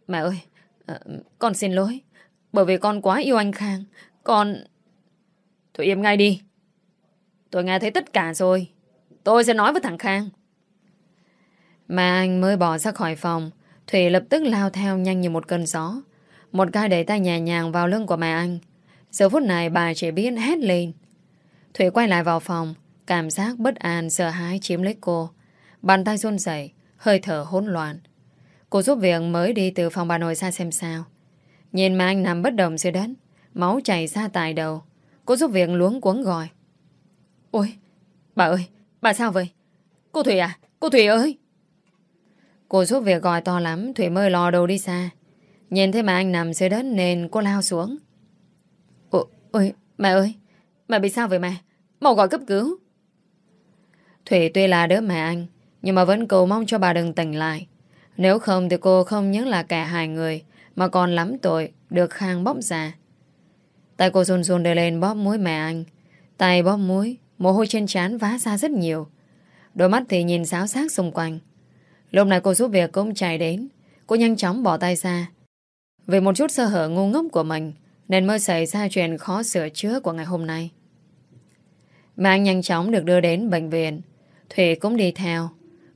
mẹ ơi ờ, Con xin lỗi. Bởi vì con quá yêu anh Khang, Con Thôi im ngay đi. Tôi nghe thấy tất cả rồi. Tôi sẽ nói với thằng Khang. Mà anh mới bỏ ra khỏi phòng, Thủy lập tức lao theo nhanh như một cơn gió. Một cái đẩy tay nhẹ nhàng vào lưng của mẹ anh. Giờ phút này bà chỉ biết hét lên. Thủy quay lại vào phòng, Cảm giác bất an, sợ hãi chiếm lấy cô. Bàn tay run rẩy, Hơi thở hỗn loạn. Cô giúp việc mới đi từ phòng bà nội ra xem sao. Nhìn mà anh nằm bất động dưới đất, Máu chảy ra tại đầu. Cô giúp việc luống cuống gọi. Ôi bà ơi Bà sao vậy? Cô Thủy à Cô Thủy ơi! Cô giúp việc gọi to lắm Thủy mới lò đầu đi xa. Nhìn thấy mà anh nằm dưới đất nên cô lao xuống. Ôi, ôi mẹ ơi Mẹ bị sao vậy mẹ? Mau gọi cấp cứu. Thủy tuy là đứa mẹ anh Nhưng mà vẫn cầu mong cho bà đừng tỉnh lại. Nếu không thì cô không những là kẻ hại người Mà còn lắm tội Được khang bóc ra Tay cô run run đưa lên bóp mũi mẹ anh. Tay bóp mũi, Mồ hôi trên trán vá ra rất nhiều. Đôi mắt thì nhìn xáo xác xung quanh. Lúc này cô giúp việc cũng chạy đến. Cô nhanh chóng bỏ tay ra. Vì một chút sơ hở ngu ngốc của mình, Nên mới xảy ra chuyện khó sửa chữa của ngày hôm nay. Mà anh nhanh chóng được đưa đến bệnh viện. Thủy cũng đi theo.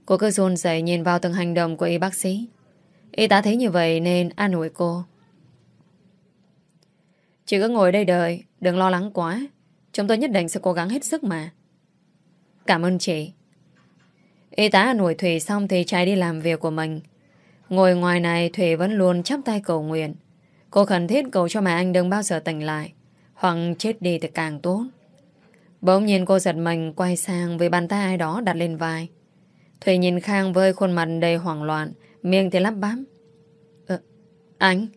Cô cứ run rẩy nhìn vào từng hành động của y bác sĩ. Y tá thấy như vậy nên an ủi cô. Chị cứ ngồi đây đợi Đừng lo lắng quá Chúng tôi nhất định sẽ cố gắng hết sức mà Cảm ơn chị Y tá nổi Thủy xong thì chạy đi làm việc của mình. Ngồi ngoài này Thủy vẫn luôn chắp tay cầu nguyện. Cô khẩn thiết cầu cho mẹ anh đừng bao giờ tỉnh lại. Hoặc chết đi thì càng tốt. Bỗng nhiên cô giật mình quay sang với bàn tay ai đó đặt lên vai. Thủy nhìn Khang với khuôn mặt đầy hoảng loạn, miệng thì lắp bám Ờ, anh?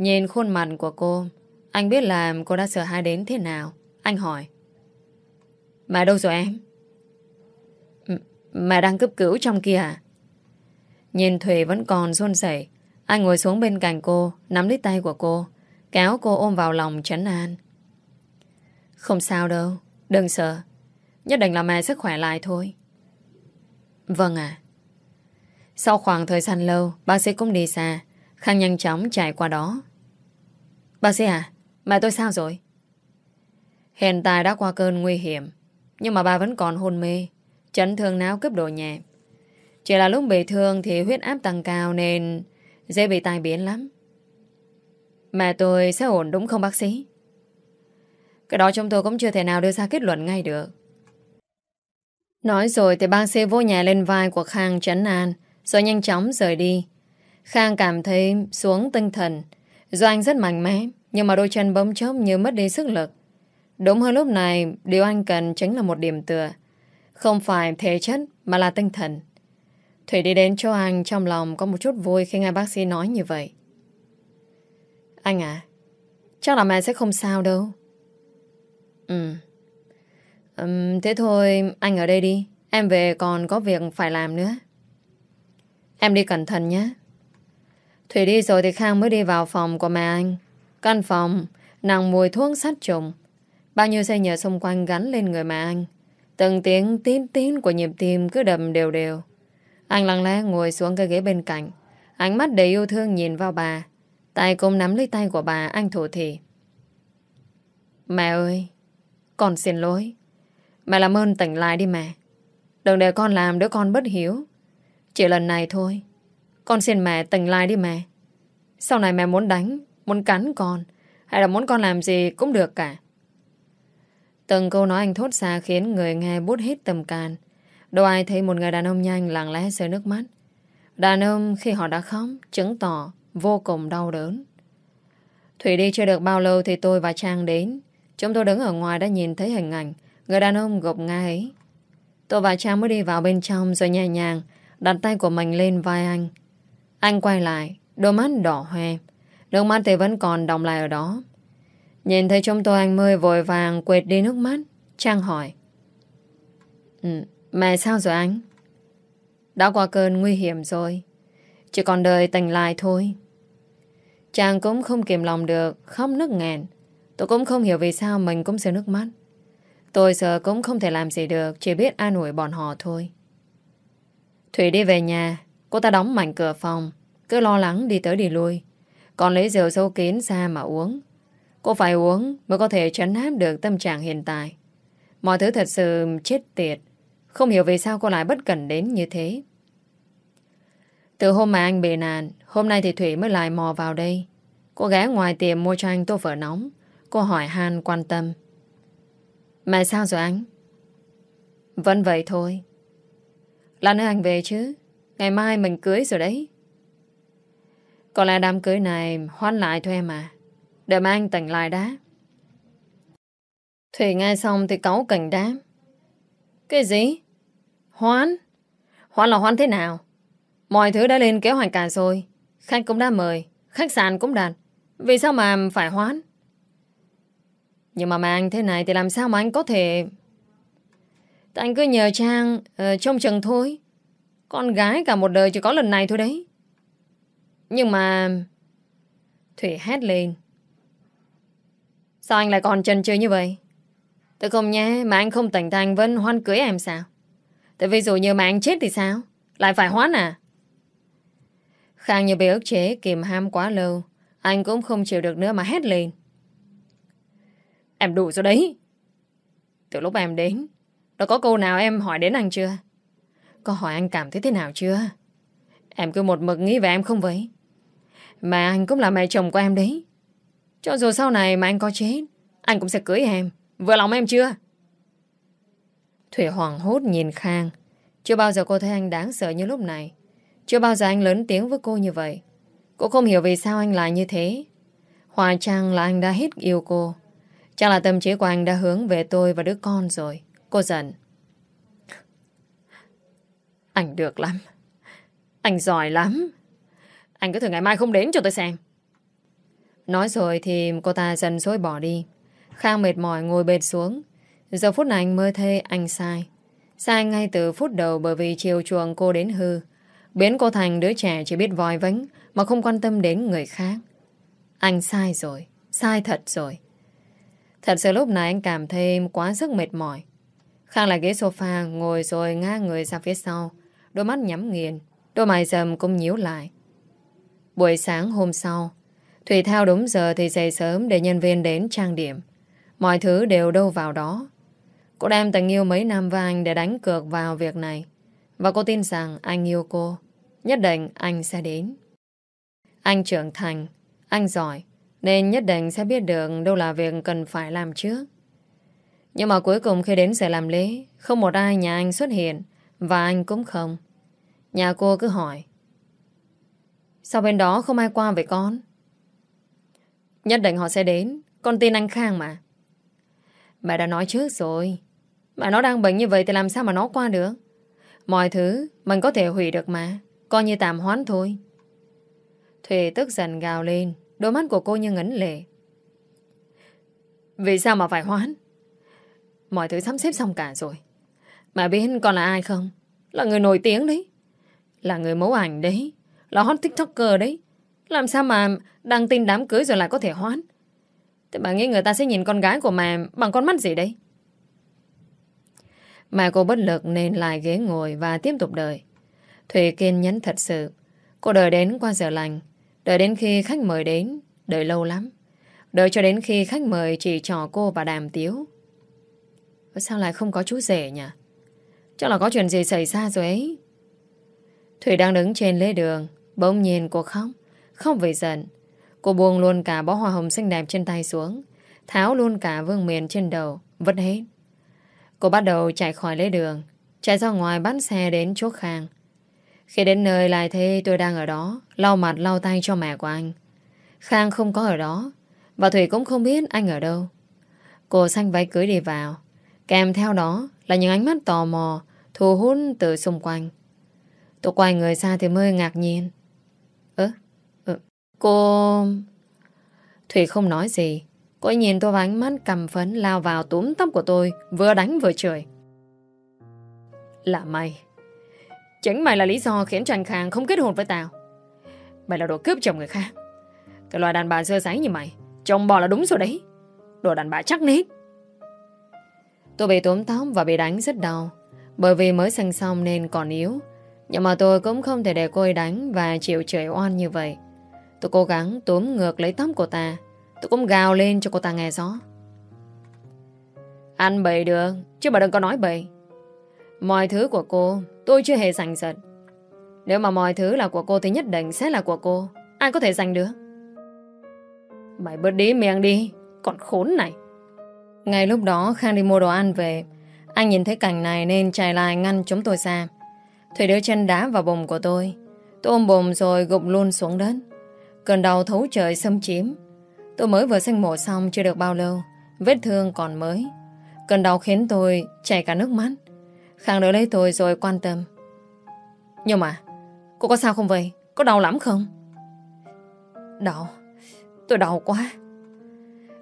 Nhìn khuôn mặt của cô, anh biết là cô đã sợ hãi đến thế nào. Anh hỏi. Mẹ đâu rồi em? Mẹ đang cấp cứu trong kia à? Nhìn Thủy vẫn còn run rẩy Anh ngồi xuống bên cạnh cô Nắm lấy tay của cô Kéo cô ôm vào lòng trấn an Không sao đâu Đừng sợ Nhất định là mẹ sức khỏe lại thôi Vâng ạ Sau khoảng thời gian lâu, bác sĩ cũng đi xa. Khang nhanh chóng chạy qua đó. Bác sĩ à, mẹ tôi sao rồi? Hiện tại đã qua cơn nguy hiểm, nhưng mà bà vẫn còn hôn mê, chấn thương não cấp độ nhẹ. Chỉ là lúc bị thương thì huyết áp tăng cao nên dễ bị tai biến lắm. Mẹ tôi sẽ ổn đúng không bác sĩ? Cái đó chúng tôi cũng chưa thể nào đưa ra kết luận ngay được. Nói rồi thì bác sĩ vô nhà lên vai của Khang trấn an, rồi nhanh chóng rời đi. Khang cảm thấy xuống tinh thần. Do anh rất mạnh mẽ, nhưng mà đôi chân bấm chớp như mất đi sức lực. Đúng hơn lúc này, điều anh cần chính là một điểm tựa. Không phải thể chất, mà là tinh thần. Thủy đi đến chỗ anh trong lòng có một chút vui khi nghe bác sĩ nói như vậy. Anh à, chắc là mẹ sẽ không sao đâu. Ừ. Uhm, thế thôi, anh ở đây đi. Em về còn có việc phải làm nữa. Em đi cẩn thận nhé. Thủy đi rồi thì Khang mới đi vào phòng của mẹ anh. Căn phòng, nặng mùi thuốc sát trùng. Bao nhiêu dây nhờ xung quanh gắn lên người mẹ anh. Từng tiếng tín tín của nhịp tim cứ đầm đều đều. Anh lặng lẽ ngồi xuống cái ghế bên cạnh. Ánh mắt đầy yêu thương nhìn vào bà. Tay cũng nắm lấy tay của bà anh thủ thị. Mẹ ơi, con xin lỗi. Mẹ làm ơn tỉnh lại đi mẹ. Đừng để con làm đứa con bất hiếu. Chỉ lần này thôi. Con xin mẹ tỉnh lại đi mẹ. Sau này mẹ muốn đánh, muốn cắn con, hay là muốn con làm gì cũng được cả. Từng câu nói anh thốt ra khiến người nghe bút hết tầm can. Đâu ai thấy một người đàn ông nhanh lặng lẽ rơi nước mắt. Đàn ông khi họ đã khóc, chứng tỏ vô cùng đau đớn. Thủy đi chưa được bao lâu thì tôi và Trang đến. Chúng tôi đứng ở ngoài đã nhìn thấy hình ảnh người đàn ông gục ngã ấy. Tôi và Trang mới đi vào bên trong rồi nhẹ nhàng đặt tay của mình lên vai anh. Anh quay lại, đôi mắt đỏ hoe. Nước mắt thì vẫn còn đọng lại ở đó. Nhìn thấy chúng tôi anh mới vội vàng quệt đi nước mắt. Trang hỏi. Ừ, mẹ sao rồi anh? Đã qua cơn nguy hiểm rồi. Chỉ còn đời tỉnh lại thôi. Chàng cũng không kiềm lòng được, khóc nức nghẹn. Tôi cũng không hiểu vì sao mình cũng rơi nước mắt. Tôi sợ cũng không thể làm gì được, chỉ biết an ủi bọn họ thôi. Thủy đi về nhà, cô ta đóng mảnh cửa phòng, cứ lo lắng đi tới đi lui. Còn lấy rượu sâu kín ra mà uống. Cô phải uống mới có thể trấn áp được tâm trạng hiện tại. Mọi thứ thật sự chết tiệt. Không hiểu vì sao cô lại bất cẩn đến như thế. Từ hôm mà anh bị nạn, hôm nay thì Thủy mới lại mò vào đây. Cô ghé ngoài tiệm mua cho anh tô phở nóng. Cô hỏi Han quan tâm. Mẹ sao rồi anh? Vẫn vậy thôi. Là nơi anh về chứ. Ngày mai mình cưới rồi đấy. Có lẽ đám cưới này hoan lại thôi em à. Để mà anh tỉnh lại đã. Thủy nghe xong thì cáu cảnh đám. Cái gì? Hoán? Hoán là hoán thế nào? Mọi thứ đã lên kế hoạch cả rồi. Khách cũng đã mời. Khách sạn cũng đặt. Vì sao mà phải hoán? Nhưng mà mà anh thế này thì làm sao mà anh có thể... Tại anh cứ nhờ Trang uh, trông chừng thôi. Con gái cả một đời chỉ có lần này thôi đấy. Nhưng mà... Thủy hét lên. Sao anh lại còn chân chơi như vậy? Tôi không nhé, mà anh không tỉnh thành Vân hoan cưới em sao? Tại vì dù như mà anh chết thì sao? Lại phải hoán à? Khang như bị ức chế kìm ham quá lâu. Anh cũng không chịu được nữa mà hét lên. Em đủ rồi đấy. Từ lúc em đến, đã có câu nào em hỏi đến anh chưa? Có hỏi anh cảm thấy thế nào chưa? Em cứ một mực nghĩ về em không vậy? Mà anh cũng là mẹ chồng của em đấy. Cho dù sau này mà anh có chết, anh cũng sẽ cưới em. Vừa lòng em chưa? Thủy hoàng hốt nhìn Khang. Chưa bao giờ cô thấy anh đáng sợ như lúc này. Chưa bao giờ anh lớn tiếng với cô như vậy. Cô không hiểu vì sao anh lại như thế. Hòa chăng là anh đã hết yêu cô. Chắc là tâm trí của anh đã hướng về tôi và đứa con rồi. Cô giận. Anh được lắm. Anh giỏi lắm. Anh cứ thử ngày mai không đến cho tôi xem. Nói rồi thì cô ta dần xối bỏ đi. Khang mệt mỏi ngồi bệt xuống. Giờ phút này anh mới thấy anh sai. Sai ngay từ phút đầu bởi vì chiều chuồng cô đến hư. Biến cô thành đứa trẻ chỉ biết vòi vánh mà không quan tâm đến người khác. Anh sai rồi. Sai thật rồi. Thật sự lúc này anh cảm thấy quá sức mệt mỏi. Khang lại ghế sofa, ngồi rồi ngã người ra phía sau. Đôi mắt nhắm nghiền. Đôi mày rầm cũng nhíu lại. Buổi sáng hôm sau Thủy theo đúng giờ thì dậy sớm Để nhân viên đến trang điểm. Mọi thứ đều đâu vào đó. Cô đem tình yêu mấy năm với anh Để đánh cược vào việc này. Và cô tin rằng anh yêu cô, Nhất định anh sẽ đến. Anh trưởng thành, Anh giỏi, Nên nhất định sẽ biết được đâu là việc cần phải làm trước. Nhưng mà cuối cùng khi đến giờ làm lễ, Không một ai nhà anh xuất hiện. Và anh cũng không. Nhà cô cứ hỏi, Sao bên đó không ai qua với con? Nhất định họ sẽ đến. Con tin anh Khang mà. Mẹ đã nói trước rồi. Mà nó đang bệnh như vậy thì làm sao mà nó qua được? Mọi thứ Mình có thể hủy được mà. Coi như tạm hoãn thôi. Thùy tức giận gào lên. Đôi mắt của cô như ngấn lệ. Vì sao mà phải hoãn? Mọi thứ sắp xếp xong cả rồi. Mà biết con là ai không? Là người nổi tiếng đấy. Là người mẫu ảnh đấy. Là hot tiktoker đấy. Làm sao mà đăng tin đám cưới rồi lại có thể hoãn Thế bà nghĩ người ta sẽ nhìn con gái của mẹ Bằng con mắt gì đấy Mà cô bất lực nên lại ghế ngồi Và tiếp tục đợi. Thùy kiên nhẫn thật sự. Cô đợi đến qua giờ lành. Đợi đến khi khách mời đến. Đợi lâu lắm. Đợi cho đến khi khách mời chỉ trò cô và đàm tiếu. Sao lại không có chú rể nhỉ? Chắc là có chuyện gì xảy ra rồi ấy. Thủy đang đứng trên lê đường, Bỗng nhiên cô khóc Không vì giận. Cô buông luôn cả bó hoa hồng xinh đẹp trên tay xuống, Tháo luôn cả vương miền trên đầu, Vứt hết. Cô bắt đầu chạy khỏi lê đường, Chạy ra ngoài bắt xe đến chỗ khang. Khi đến nơi lại thấy tôi đang ở đó, Lau mặt lau tay cho mẹ của anh. Khang không có ở đó, Và Thủy cũng không biết anh ở đâu. Cô xanh váy cưới đi vào, Kèm theo đó là những ánh mắt tò mò Thu hút từ xung quanh. Tôi quay người xa thì mới ngạc nhiên. Ơ ừ, Cô... Thủy không nói gì. Cô ấy nhìn tôi với ánh mắt cầm phấn Lao vào túm tóc của tôi Vừa đánh vừa chửi. Là mày. Chính mày là lý do khiến Trần Khang không kết hôn với tao. Mày là đồ cướp chồng người khác. Cái loài đàn bà sơ sáy như mày Chồng bò là đúng rồi đấy. Đồ đàn bà chắc nít. Tôi bị tốm tóc và bị đánh rất đau. Bởi vì mới sinh xong nên còn yếu. Nhưng mà tôi cũng không thể để cô ấy đánh Và chịu chửi oan như vậy. Tôi cố gắng túm ngược lấy tóc cô ta. Tôi cũng gào lên cho cô ta nghe rõ. Ăn bậy được, Chứ mà đừng có nói bậy Mọi thứ của cô, Tôi chưa hề giành giật. Nếu mà mọi thứ là của cô Thì nhất định sẽ là của cô. Ai có thể giành được? Mày bớt đi miệng đi, Còn khốn này. Ngay lúc đó Khang đi mua đồ ăn về anh nhìn thấy cảnh này nên chạy lại ngăn chúng tôi ra. Thủy đưa chân đá vào bụng của tôi. Tôi ôm bụng rồi gục luôn xuống đất. Cơn đau thấu trời xâm chiếm. Tôi mới vừa sinh mổ xong chưa được bao lâu, Vết thương còn mới. Cơn đau khiến tôi chảy cả nước mắt. Khang đỡ lấy tôi rồi quan tâm. Nhưng mà Cô có sao không vậy? Có đau lắm không? Đau. Tôi đau quá.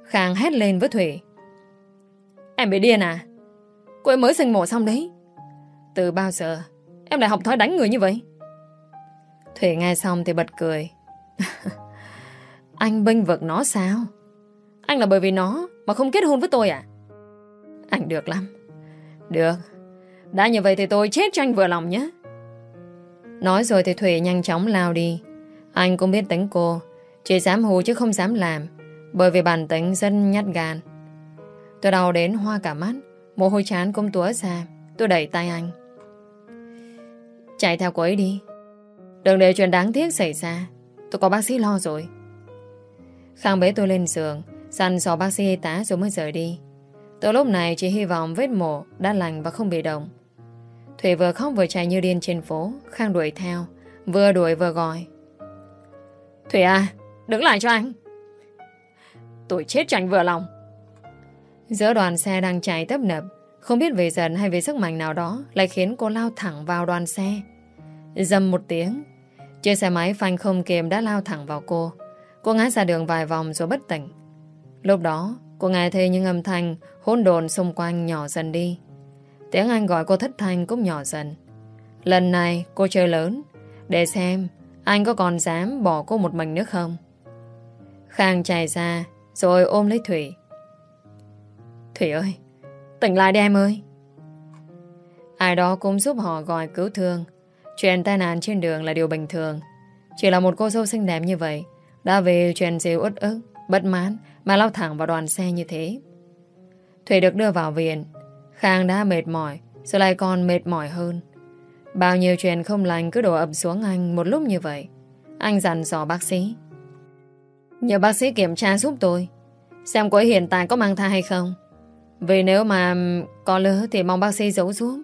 Khang hét lên với Thủy. Em bị điên à? Cô ấy mới sinh mổ xong đấy. Từ bao giờ em lại học thói đánh người như vậy? Thủy nghe xong thì bật cười. [LAUGHS] Anh bênh vực nó sao? Anh là bởi vì nó Mà không kết hôn với tôi à? Anh được lắm. Được. Đã như vậy thì tôi chết cho anh vừa lòng nhé. Nói rồi thì Thủy nhanh chóng lao đi. Anh cũng biết tính cô. Chỉ dám hù chứ không dám làm. Bởi vì bản tính dân nhát gan. Tôi đau đến hoa cả mắt Mồ hôi chán cũng túa ra. Tôi đẩy tay anh. Chạy theo cô ấy đi. Đừng để chuyện đáng tiếc xảy ra. Tôi có bác sĩ lo rồi. Khang bế tôi lên giường Săn sò bác sĩ y tá rồi mới rời đi. Từ lúc này chỉ hy vọng vết mổ Đã lành và không bị động. Thủy vừa khóc vừa chạy như điên trên phố, Khang đuổi theo, Vừa đuổi vừa gọi. Thủy à đứng lại cho anh. Tôi chết cho anh vừa lòng. Giữa đoàn xe đang chạy tấp nập, Không biết về giận hay về sức mạnh nào đó Lại khiến cô lao thẳng vào đoàn xe. Dầm một tiếng, Chiếc xe máy phanh không kềm đã lao thẳng vào cô. Cô ngã ra đường vài vòng rồi bất tỉnh. Lúc đó, Cô nghe thấy những âm thanh hỗn đồn xung quanh nhỏ dần đi. Tiếng Anh gọi cô thất thanh cũng nhỏ dần. Lần này cô chơi lớn, Để xem Anh có còn dám bỏ cô một mình nữa không? Khang chạy ra, Rồi ôm lấy Thủy. Thủy ơi, Tỉnh lại đi em ơi. Ai đó cũng giúp họ gọi cứu thương. Chuyện tai nạn trên đường là điều bình thường. Chỉ là một cô dâu xinh đẹp như vậy, Đã về chuyện rêu út ức, Bất mãn mà lao thẳng vào đoàn xe như thế. Thủy được đưa vào viện. Khang đã mệt mỏi, Rồi lại còn mệt mỏi hơn. Bao nhiêu chuyện không lành cứ đổ ập xuống anh Một lúc như vậy. Anh dặn dò bác sĩ. Nhờ bác sĩ kiểm tra giúp tôi, Xem cô ấy hiện tại có mang thai hay không. Vì nếu mà có lỡ Thì mong bác sĩ giấu giúp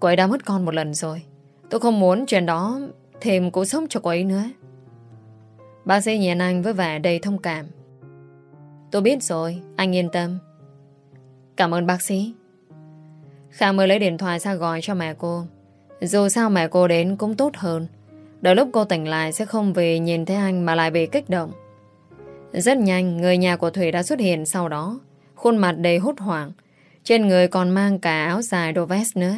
Cô ấy đã mất con một lần rồi. Tôi không muốn chuyện đó thêm cú sống cho cô ấy nữa. Bác sĩ nhìn anh với vẻ đầy thông cảm. Tôi biết rồi, Anh yên tâm. Cảm ơn bác sĩ. Khang mới lấy điện thoại ra gọi cho mẹ cô. Dù sao mẹ cô đến cũng tốt hơn. Đợi lúc cô tỉnh lại Sẽ không về nhìn thấy anh mà lại bị kích động. Rất nhanh, Người nhà của Thủy đã xuất hiện sau đó. Khuôn mặt đầy hốt hoảng. Trên người còn mang cả áo dài đồ vest nữa.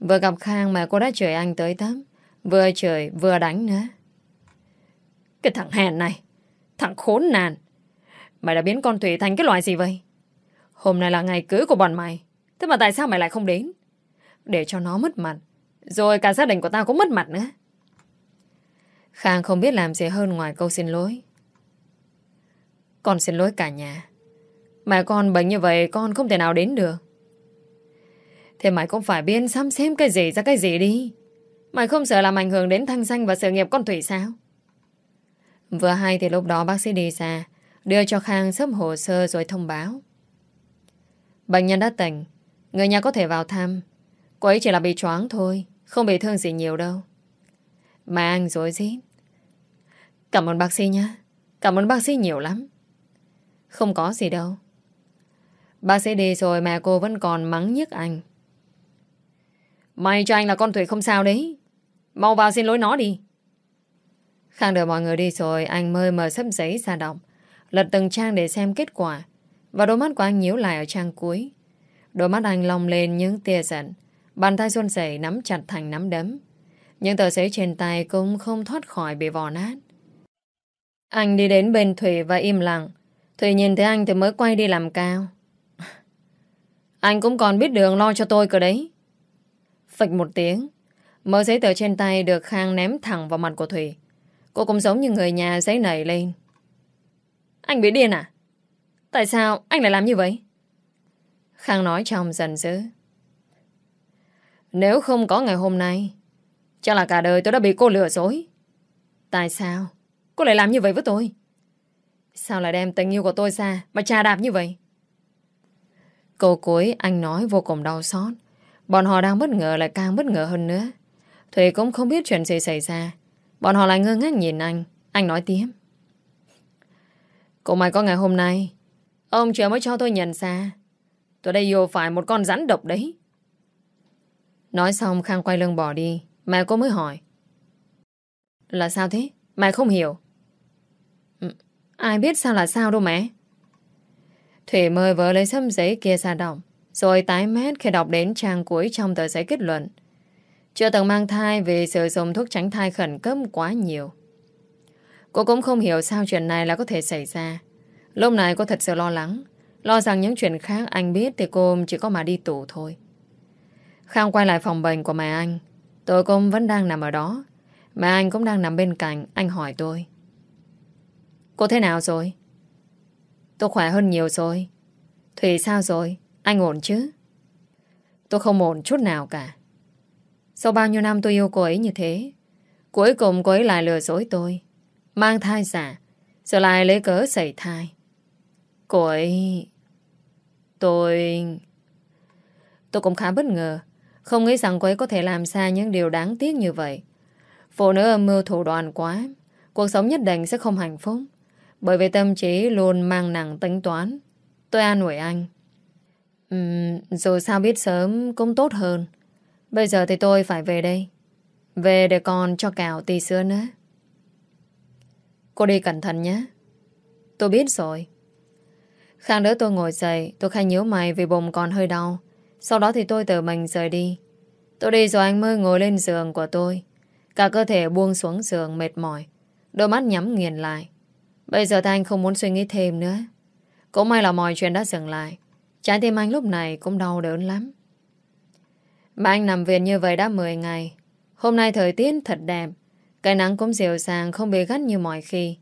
Vừa gặp Khang mà cô đã chửi anh tới tắm Vừa chửi vừa đánh nữa. Cái thằng hèn này, Thằng khốn nạn. Mày đã biến con Thủy thành cái loại gì vậy? Hôm nay là ngày cưới của bọn mày, Thế mà tại sao mày lại không đến? Để cho nó mất mặt, Rồi cả gia đình của tao cũng mất mặt nữa. Khang không biết làm gì hơn ngoài câu xin lỗi. Con xin lỗi cả nhà mà con bệnh như vậy, con không thể nào đến được. Thế mày cũng phải biết sắm xếp cái gì ra cái gì đi. Mày không sợ làm ảnh hưởng đến thanh danh và sự nghiệp con Thủy sao? Vừa hay thì lúc đó bác sĩ đi ra, Đưa cho Khang sớm hồ sơ rồi thông báo. Bệnh nhân đã tỉnh, Người nhà có thể vào thăm. Cô ấy chỉ là bị choáng thôi, Không bị thương gì nhiều đâu. Mà anh dối rít. Cảm ơn bác sĩ nhé, Cảm ơn bác sĩ nhiều lắm. Không có gì đâu. Bác sĩ đi rồi mà cô vẫn còn mắng nhức anh. May cho anh là con Thủy không sao đấy. Mau vào xin lỗi nó đi. Khang đợi mọi người đi rồi Anh mơi mở sắp giấy ra đọc. Lật từng trang để xem kết quả. Và đôi mắt của anh nhíu lại ở trang cuối. Đôi mắt anh long lên những tia giận. Bàn tay xuân sẩy nắm chặt thành nắm đấm. Những tờ giấy trên tay Cũng không thoát khỏi bị vò nát. Anh đi đến bên Thủy và im lặng. Thủy nhìn thấy anh thì mới quay đi làm cao. Anh cũng còn biết đường lo cho tôi cơ đấy Phịch một tiếng, Mớ giấy tờ trên tay được Khang ném thẳng vào mặt của Thủy Cô cũng giống như người nhà giấy nảy lên Anh bị điên à? Tại sao anh lại làm như vậy? Khang nói trong dần dữ Nếu không có ngày hôm nay, Chắc là cả đời tôi đã bị cô lừa dối Tại sao? Cô lại làm như vậy với tôi? Sao lại đem tình yêu của tôi ra Mà trà đạp như vậy? Câu cuối, anh nói vô cùng đau xót. Bọn họ đang bất ngờ lại càng bất ngờ hơn nữa. Thủy cũng không biết chuyện gì xảy ra. Bọn họ lại ngơ ngác nhìn anh. Anh nói tiếp. Cô mày có ngày hôm nay, Ông trời mới cho tôi nhận ra. Tôi đây vô phải một con rắn độc đấy. Nói xong, Khang quay lưng bỏ đi. Mẹ cô mới hỏi. Là sao thế? mày không hiểu. Ừ, ai biết sao là sao đâu mẹ? Thủy mời vợ lấy sâm giấy kia ra đọc, Rồi tái mét khi đọc đến trang cuối trong tờ giấy kết luận. Chưa từng mang thai vì sử dụng thuốc tránh thai khẩn cấp quá nhiều. Cô cũng không hiểu sao chuyện này là có thể xảy ra. Lúc này cô thật sự lo lắng, Lo rằng những chuyện khác anh biết Thì cô chỉ có mà đi tù thôi. Khang quay lại phòng bệnh của mẹ anh. Tôi cũng vẫn đang nằm ở đó. Mẹ anh cũng đang nằm bên cạnh, Anh hỏi tôi. Cô thế nào rồi? Tôi khỏe hơn nhiều rồi. Thủy sao rồi? Anh ổn chứ? Tôi không ổn chút nào cả. Sau bao nhiêu năm tôi yêu cô ấy như thế, Cuối cùng cô ấy lại lừa dối tôi. Mang thai giả, Rồi lại lấy cớ xảy thai. Cô ấy... Tôi... Tôi cũng khá bất ngờ. Không nghĩ rằng cô ấy có thể làm ra những điều đáng tiếc như vậy. Phụ nữ âm mưu thủ đoạn quá, Cuộc sống nhất định sẽ không hạnh phúc. Bởi vì tâm trí luôn mang nặng tính toán. Tôi an ủi anh. Uhm, Dù sao biết sớm cũng tốt hơn. Bây giờ thì tôi phải về đây. Về để còn cho cào tì sữa nữa. Cô đi cẩn thận nhé. Tôi biết rồi. Khang đỡ tôi ngồi dậy Tôi khai nhíu mày vì bụng còn hơi đau. Sau đó thì tôi tự mình rời đi. Tôi đi rồi anh mới ngồi lên giường của tôi. Cả cơ thể buông xuống giường mệt mỏi. Đôi mắt nhắm nghiền lại. Bây giờ thì anh không muốn suy nghĩ thêm nữa. Cũng may là mọi chuyện đã dừng lại. Trái tim anh lúc này cũng đau đớn lắm. Mà anh nằm viện như vậy đã 10 ngày. Hôm nay thời tiết thật đẹp. Cái nắng cũng dịu dàng, không bị gắt như mọi khi.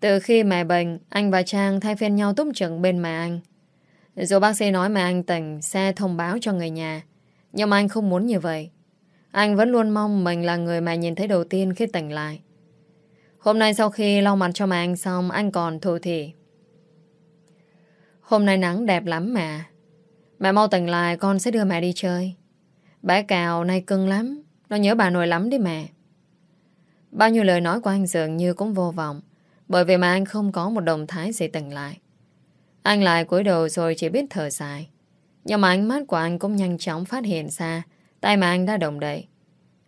Từ khi mẹ bệnh, Anh và Trang thay phiên nhau túc trực bên mẹ anh. Dù bác sĩ nói mẹ anh tỉnh Sẽ thông báo cho người nhà. Nhưng mà anh không muốn như vậy. Anh vẫn luôn mong mình là người mẹ nhìn thấy đầu tiên khi tỉnh lại. Hôm nay sau khi lau mặt cho mẹ anh xong, Anh còn thủ thị Hôm nay nắng đẹp lắm mà. Mẹ mau tỉnh lại, con sẽ đưa mẹ đi chơi. Bé Cào nay cưng lắm. Nó nhớ bà nội lắm đi mẹ. Bao nhiêu lời nói của anh dường như cũng vô vọng, Bởi vì mà anh không có một động thái gì tỉnh lại. Anh lại cúi đầu rồi chỉ biết thở dài. Nhưng mà ánh mắt của anh cũng nhanh chóng phát hiện ra, Tay mà anh đã động đậy.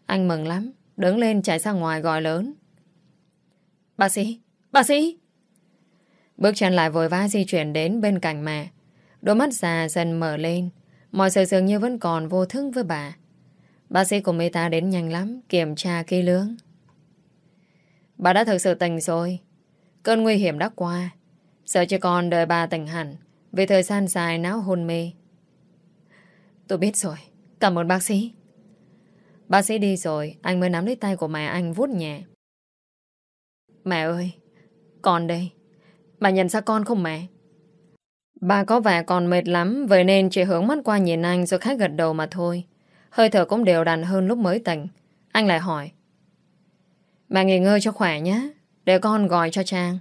Anh mừng lắm, Đứng lên chạy ra ngoài gọi lớn. Bác sĩ Bác sĩ. Bước chân lại vội vã di chuyển đến bên cạnh mẹ. Đôi mắt già dần mở lên. Mọi sự dường như vẫn còn vô thức với bà. Bác sĩ cùng y ta đến nhanh lắm, Kiểm tra kỹ lưỡng. Bà đã thực sự tỉnh rồi. Cơn nguy hiểm đã qua. Sợ chỉ còn đợi bà tỉnh hẳn, Vì thời gian dài não hôn mê. Tôi biết rồi. Cảm ơn bác sĩ. Bác sĩ đi rồi, Anh mới nắm lấy tay của mẹ anh vuốt nhẹ. Mẹ ơi, Con đây. Bà nhận ra con không mẹ? Bà có vẻ còn mệt lắm, Vậy nên chỉ hướng mắt qua nhìn anh Rồi khách gật đầu mà thôi. Hơi thở cũng đều đặn hơn lúc mới tỉnh. Anh lại hỏi. Mẹ nghỉ ngơi cho khỏe nhé, Để con gọi cho Trang.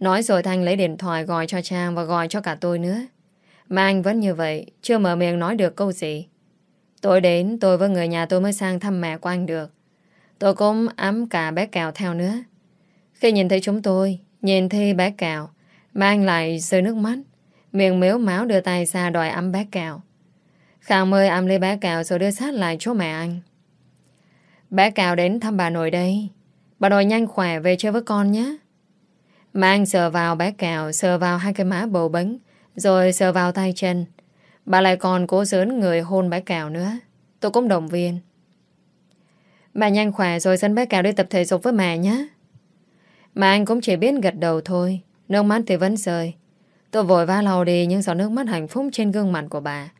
Nói rồi Thanh lấy điện thoại gọi cho Trang Và gọi cho cả tôi nữa. Mà anh vẫn như vậy, Chưa mở miệng nói được câu gì. Tôi đến, tôi với người nhà tôi mới sang thăm mẹ của anh được. Tôi cũng ấm cả bé Cào theo nữa. Khi nhìn thấy chúng tôi, Nhìn thấy bé Cào, mang lại rơi nước mắt, Miệng mếu máu đưa tay ra đòi ấm bé Cào. Khang mời ấm lấy bé Cào Rồi đưa sát lại chỗ mẹ anh. Bé Cào đến thăm bà nội đây. Bà nội nhanh khỏe về chơi với con nhé. Mà anh sờ vào bé Cào, Sờ vào hai cái má bầu bánh, Rồi sờ vào tay chân. Bà lại còn cố dớn người hôn bé Cào nữa. Tôi cũng động viên. Bà nhanh khỏe rồi dẫn bé Cào đi tập thể dục với mẹ nhé. Mà anh cũng chỉ biết gật đầu thôi Nước mắt thì vẫn rơi Tôi vội vã lau đi những giọt nước mắt hạnh phúc trên gương mặt của bà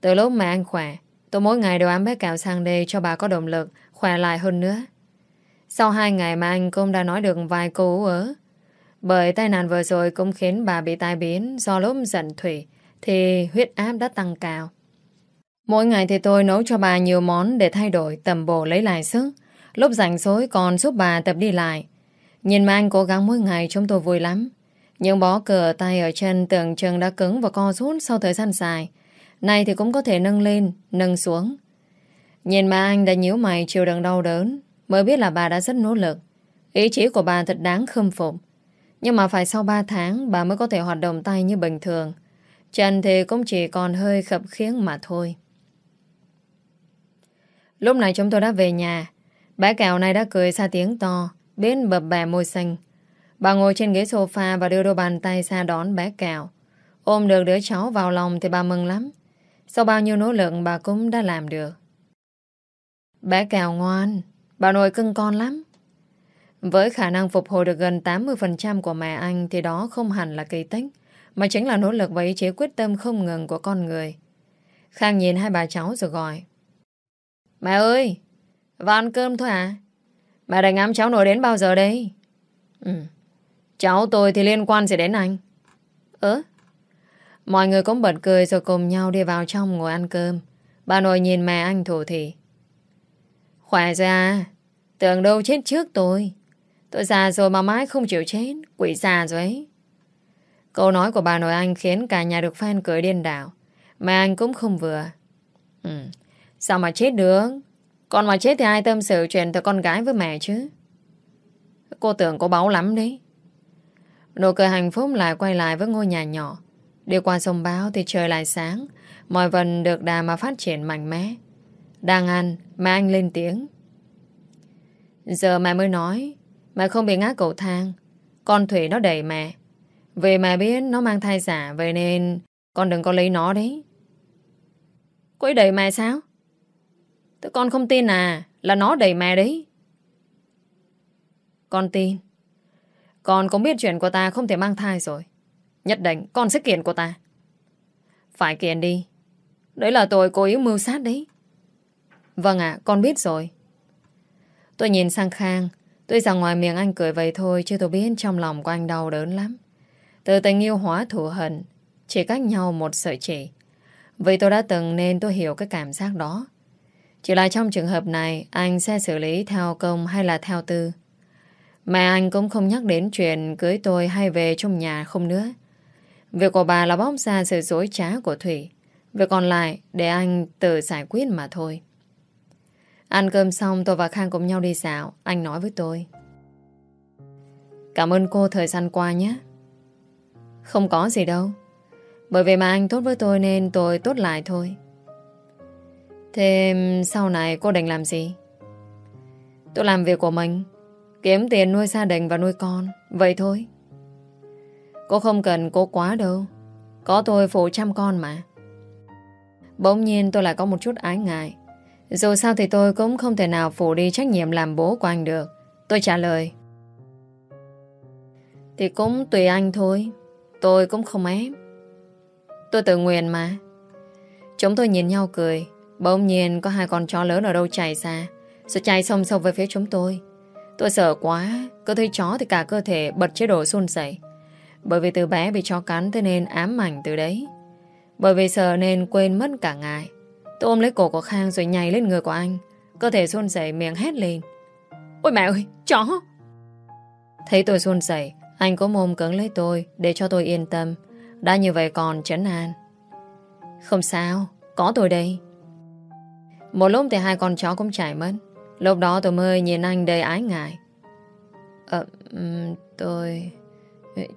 Từ lúc mà anh khỏe, Tôi mỗi ngày đều ám bé cạo sang đây cho bà có động lực, khỏe lại hơn nữa. Sau hai ngày mà anh cũng đã nói được vài câu ớ. Bởi tai nạn vừa rồi cũng khiến bà bị tai biến do lúc giận thủy thì huyết áp đã tăng cao. Mỗi ngày thì tôi nấu cho bà nhiều món để thay đổi tầm bổ, lấy lại sức. Lúc rảnh rỗi còn giúp bà tập đi lại. Nhìn mà anh cố gắng mỗi ngày chúng tôi vui lắm. Nhưng bó cờ tay ở chân tưởng chừng đã cứng và co rút sau thời gian dài. Này thì cũng có thể nâng lên, nâng xuống. Nhìn mà anh đã nhíu mày chịu đựng đau đớn Mới biết là bà đã rất nỗ lực Ý chí của bà thật đáng khâm phục Nhưng mà phải sau 3 tháng Bà mới có thể hoạt động tay như bình thường Chân thì cũng chỉ còn hơi khập khiếng mà thôi Lúc này chúng tôi đã về nhà Bé cào này đã cười xa tiếng to Bên bập bè môi xanh Bà ngồi trên ghế sofa và đưa đôi bàn tay ra đón bé cào Ôm được đứa cháu vào lòng thì bà mừng lắm Sau bao nhiêu nỗ lực bà cũng đã làm được Bé Cào ngoan, bà nội cưng con lắm. Với khả năng phục hồi được gần 80% của mẹ anh thì đó không hẳn là kỳ tích, mà chính là nỗ lực và ý chí quyết tâm không ngừng của con người. Khang nhìn hai bà cháu rồi gọi. Mẹ ơi, vào ăn cơm thôi à? Bà đã ngắm cháu nội đến bao giờ đây? Ừ, cháu tôi thì liên quan gì đến anh? Ơ? Mọi người cũng bật cười rồi cùng nhau đi vào trong ngồi ăn cơm. Bà nội nhìn mẹ anh thủ thị, Khỏe ra Tưởng đâu chết trước tôi Tôi già rồi mà mãi không chịu chết Quỷ già rồi ấy Câu nói của bà nội anh khiến cả nhà được fan cười điên đảo Mà anh cũng không vừa ừ. Sao mà chết được con mà chết thì ai tâm sự chuyện từ con gái với mẹ chứ? Cô tưởng cô báu lắm đấy. Nụ cười hạnh phúc lại quay lại với ngôi nhà nhỏ. Đi qua sông báo thì trời lại sáng. Mọi vật được đà mà phát triển mạnh mẽ. Đang ăn, mẹ anh lên tiếng. Giờ mẹ mới nói, Mẹ không bị ngã cầu thang. Con Thủy nó đẩy mẹ. Vì mẹ biết nó mang thai giả, Vậy nên con đừng có lấy nó đấy. Cô ấy đẩy mẹ sao? Tụi con không tin à Là nó đẩy mẹ đấy Con tin Con cũng biết chuyện của ta không thể mang thai rồi Nhất định con sẽ kiện của ta Phải kiện đi Đấy là tội cố ý mưu sát đấy Vâng ạ, con biết rồi. Tôi nhìn sang Khang. Tuy rằng ngoài miệng anh cười vậy thôi, chứ tôi biết trong lòng của anh đau đớn lắm. Từ tình yêu hóa thù hận, chỉ cách nhau một sợi chỉ. Vì tôi đã từng nên tôi hiểu cái cảm giác đó. Chỉ là trong trường hợp này, anh sẽ xử lý theo công hay là theo tư. Mẹ anh cũng không nhắc đến chuyện cưới tôi hay về trong nhà không nữa. Việc của bà là bóc ra sự dối trá của Thủy. Việc còn lại để anh tự giải quyết mà thôi. Ăn cơm xong tôi và Khang cùng nhau đi dạo. Anh nói với tôi. Cảm ơn cô thời gian qua nhé. Không có gì đâu. Bởi vì mà anh tốt với tôi nên tôi tốt lại thôi. Thế sau này cô định làm gì? Tôi làm việc của mình. Kiếm tiền nuôi gia đình và nuôi con. Vậy thôi. Cô không cần cô quá đâu. Có tôi phụ chăm con mà. Bỗng nhiên tôi lại có một chút ái ngại. Dù sao thì tôi cũng không thể nào phụ đi trách nhiệm làm bố của anh được. Tôi trả lời. Thì cũng tùy anh thôi. Tôi cũng không ép. Tôi tự nguyện mà. Chúng tôi nhìn nhau cười. Bỗng nhiên có hai con chó lớn ở đâu chạy ra. Rồi chạy song song về phía chúng tôi. Tôi sợ quá. Cứ thấy chó thì cả cơ thể bật chế độ run rẩy. Bởi vì từ bé bị chó cắn thế nên ám ảnh từ đấy. Bởi vì sợ nên quên mất cả ngày, Tôi ôm lấy cổ của Khang rồi nhảy lên người của anh. Cơ thể run rẩy miệng hét lên. Ôi mẹ ơi, chó! Thấy tôi run rẩy, anh có mồm cứng lấy tôi để cho tôi yên tâm. Đã như vậy còn chấn an. Không sao, có tôi đây. Một lúc thì hai con chó cũng chạy mất. Lúc đó tôi mới nhìn anh đầy ái ngại. Ờ, tôi...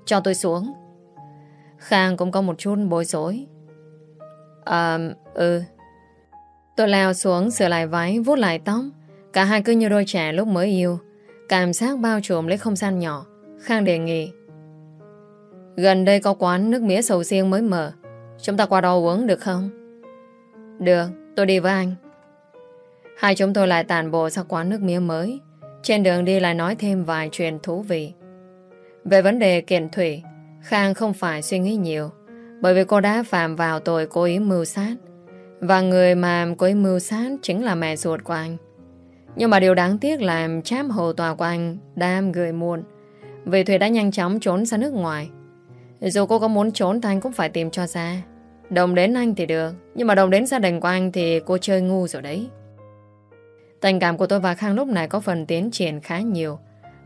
Cho tôi xuống. Khang cũng có một chút bối rối. Ờ ừ. Tôi leo xuống sửa lại váy, vuốt lại tóc. Cả hai cứ như đôi trẻ lúc mới yêu. Cảm giác bao trùm lấy không gian nhỏ. Khang đề nghị. Gần đây có quán nước mía sầu riêng mới mở. Chúng ta qua đó uống được không? Được, tôi đi với anh. Hai chúng tôi lại tàn bộ sang quán nước mía mới. Trên đường đi lại nói thêm vài chuyện thú vị. Về vấn đề kiện thủy, Khang không phải suy nghĩ nhiều. Bởi vì cô đã phạm vào tội cố ý mưu sát. Và người mà cố ý mưu sát chính là mẹ ruột của anh. Nhưng mà điều đáng tiếc là chám hồ tòa của anh đam gửi muộn. Vì Thủy đã nhanh chóng trốn ra nước ngoài. Dù cô có muốn trốn thì anh cũng phải tìm cho ra. Đồng đến anh thì được, nhưng mà đồng đến gia đình của anh thì cô chơi ngu rồi đấy. Tình cảm của tôi và Khang lúc này có phần tiến triển khá nhiều.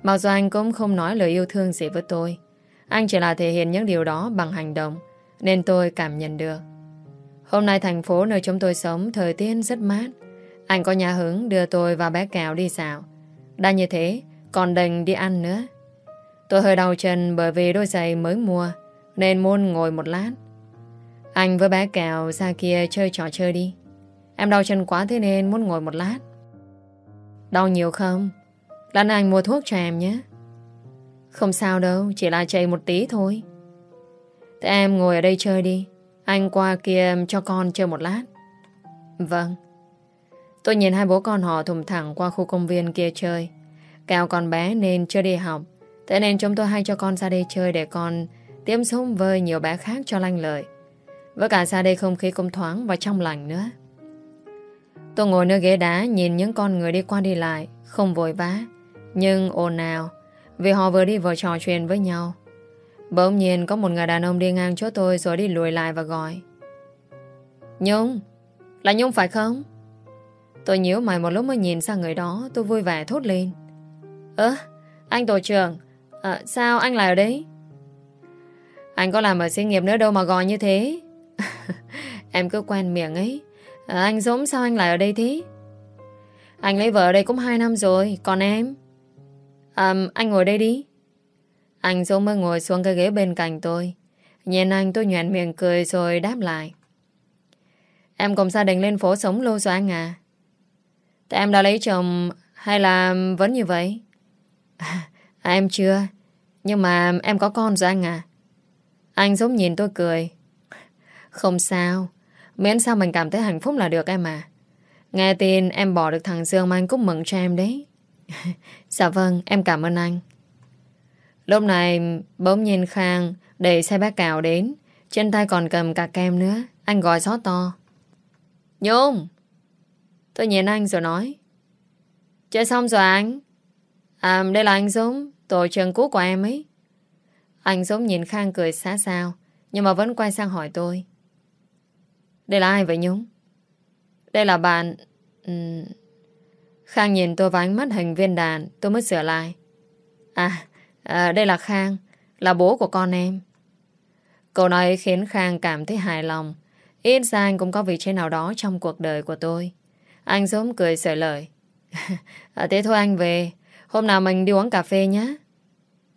Mặc dù anh cũng không nói lời yêu thương gì với tôi. Anh chỉ là thể hiện những điều đó bằng hành động, nên tôi cảm nhận được. Hôm nay thành phố nơi chúng tôi sống thời tiết rất mát. Anh có nhà hứng đưa tôi và bé Cào đi dạo. Đã như thế, còn đành đi ăn nữa. Tôi hơi đau chân bởi vì đôi giày mới mua, nên muốn ngồi một lát. Anh với bé Cào ra kia chơi trò chơi đi. Em đau chân quá thế nên muốn ngồi một lát. Đau nhiều không? Lần anh mua thuốc cho em nhé. Không sao đâu, chỉ là chạy một tí thôi. Thế em ngồi ở đây chơi đi. Anh qua kia cho con chơi một lát. Vâng. Tôi nhìn hai bố con họ thùng thẳng qua khu công viên kia chơi. Kẹo còn bé nên chưa đi học. Thế nên chúng tôi hay cho con ra đây chơi để con tiêm sống với nhiều bé khác cho lanh lợi. Với cả ra đây không khí cũng thoáng và trong lành nữa. Tôi ngồi nơi ghế đá nhìn những con người đi qua đi lại, không vội vã, nhưng ồn ào, vì họ vừa đi vừa trò chuyện với nhau. Bỗng nhiên có một người đàn ông đi ngang chỗ tôi rồi đi lùi lại và gọi. Nhung, là Nhung phải không? Tôi nhíu mày một lúc mới nhìn sang người đó, tôi vui vẻ thốt lên. Ơ, anh tổ trưởng, à, sao anh lại ở đấy? Anh có làm ở xí nghiệp nữa đâu mà gọi như thế. [LAUGHS] em cứ quen miệng ấy. À, anh Dũng sao anh lại ở đây thế? Anh lấy vợ ở đây cũng 2 năm rồi, còn em? À, anh ngồi đây đi. Anh Dũng mới ngồi xuống cái ghế bên cạnh tôi. Nhìn anh tôi nhoạn miệng cười rồi đáp lại. Em cùng gia đình lên phố sống lâu rồi anh à? Thế em đã lấy chồng hay là vẫn như vậy? [LAUGHS] À, em chưa. Nhưng mà em có con rồi anh à? Anh Dũng nhìn tôi cười. [LAUGHS] Không sao. Miễn sao mình cảm thấy hạnh phúc là được em à. Nghe tin em bỏ được thằng Dương mà anh cũng mừng cho em đấy. [LAUGHS] dạ vâng, em cảm ơn anh. Lúc này, bỗng nhìn Khang đẩy xe bác cào đến. Trên tay còn cầm cả kem nữa. Anh gọi gió to. Nhung! Tôi nhìn anh rồi nói. Chơi xong rồi anh. À, đây là anh Dũng, tổ trường cũ của em ấy. Anh Dũng nhìn Khang cười xá xao, nhưng mà vẫn quay sang hỏi tôi. Đây là ai vậy Nhung? Đây là bạn... Uhm... Khang nhìn tôi với ánh mắt hình viên đàn, tôi mới sửa lại. À, à, đây là Khang, là bố của con em. Câu nói khiến Khang cảm thấy hài lòng. Ít ra anh cũng có vị trí nào đó trong cuộc đời của tôi. Anh giống cười sợi lời. [LAUGHS] à, thế thôi anh về. Hôm nào mình đi uống cà phê nhé.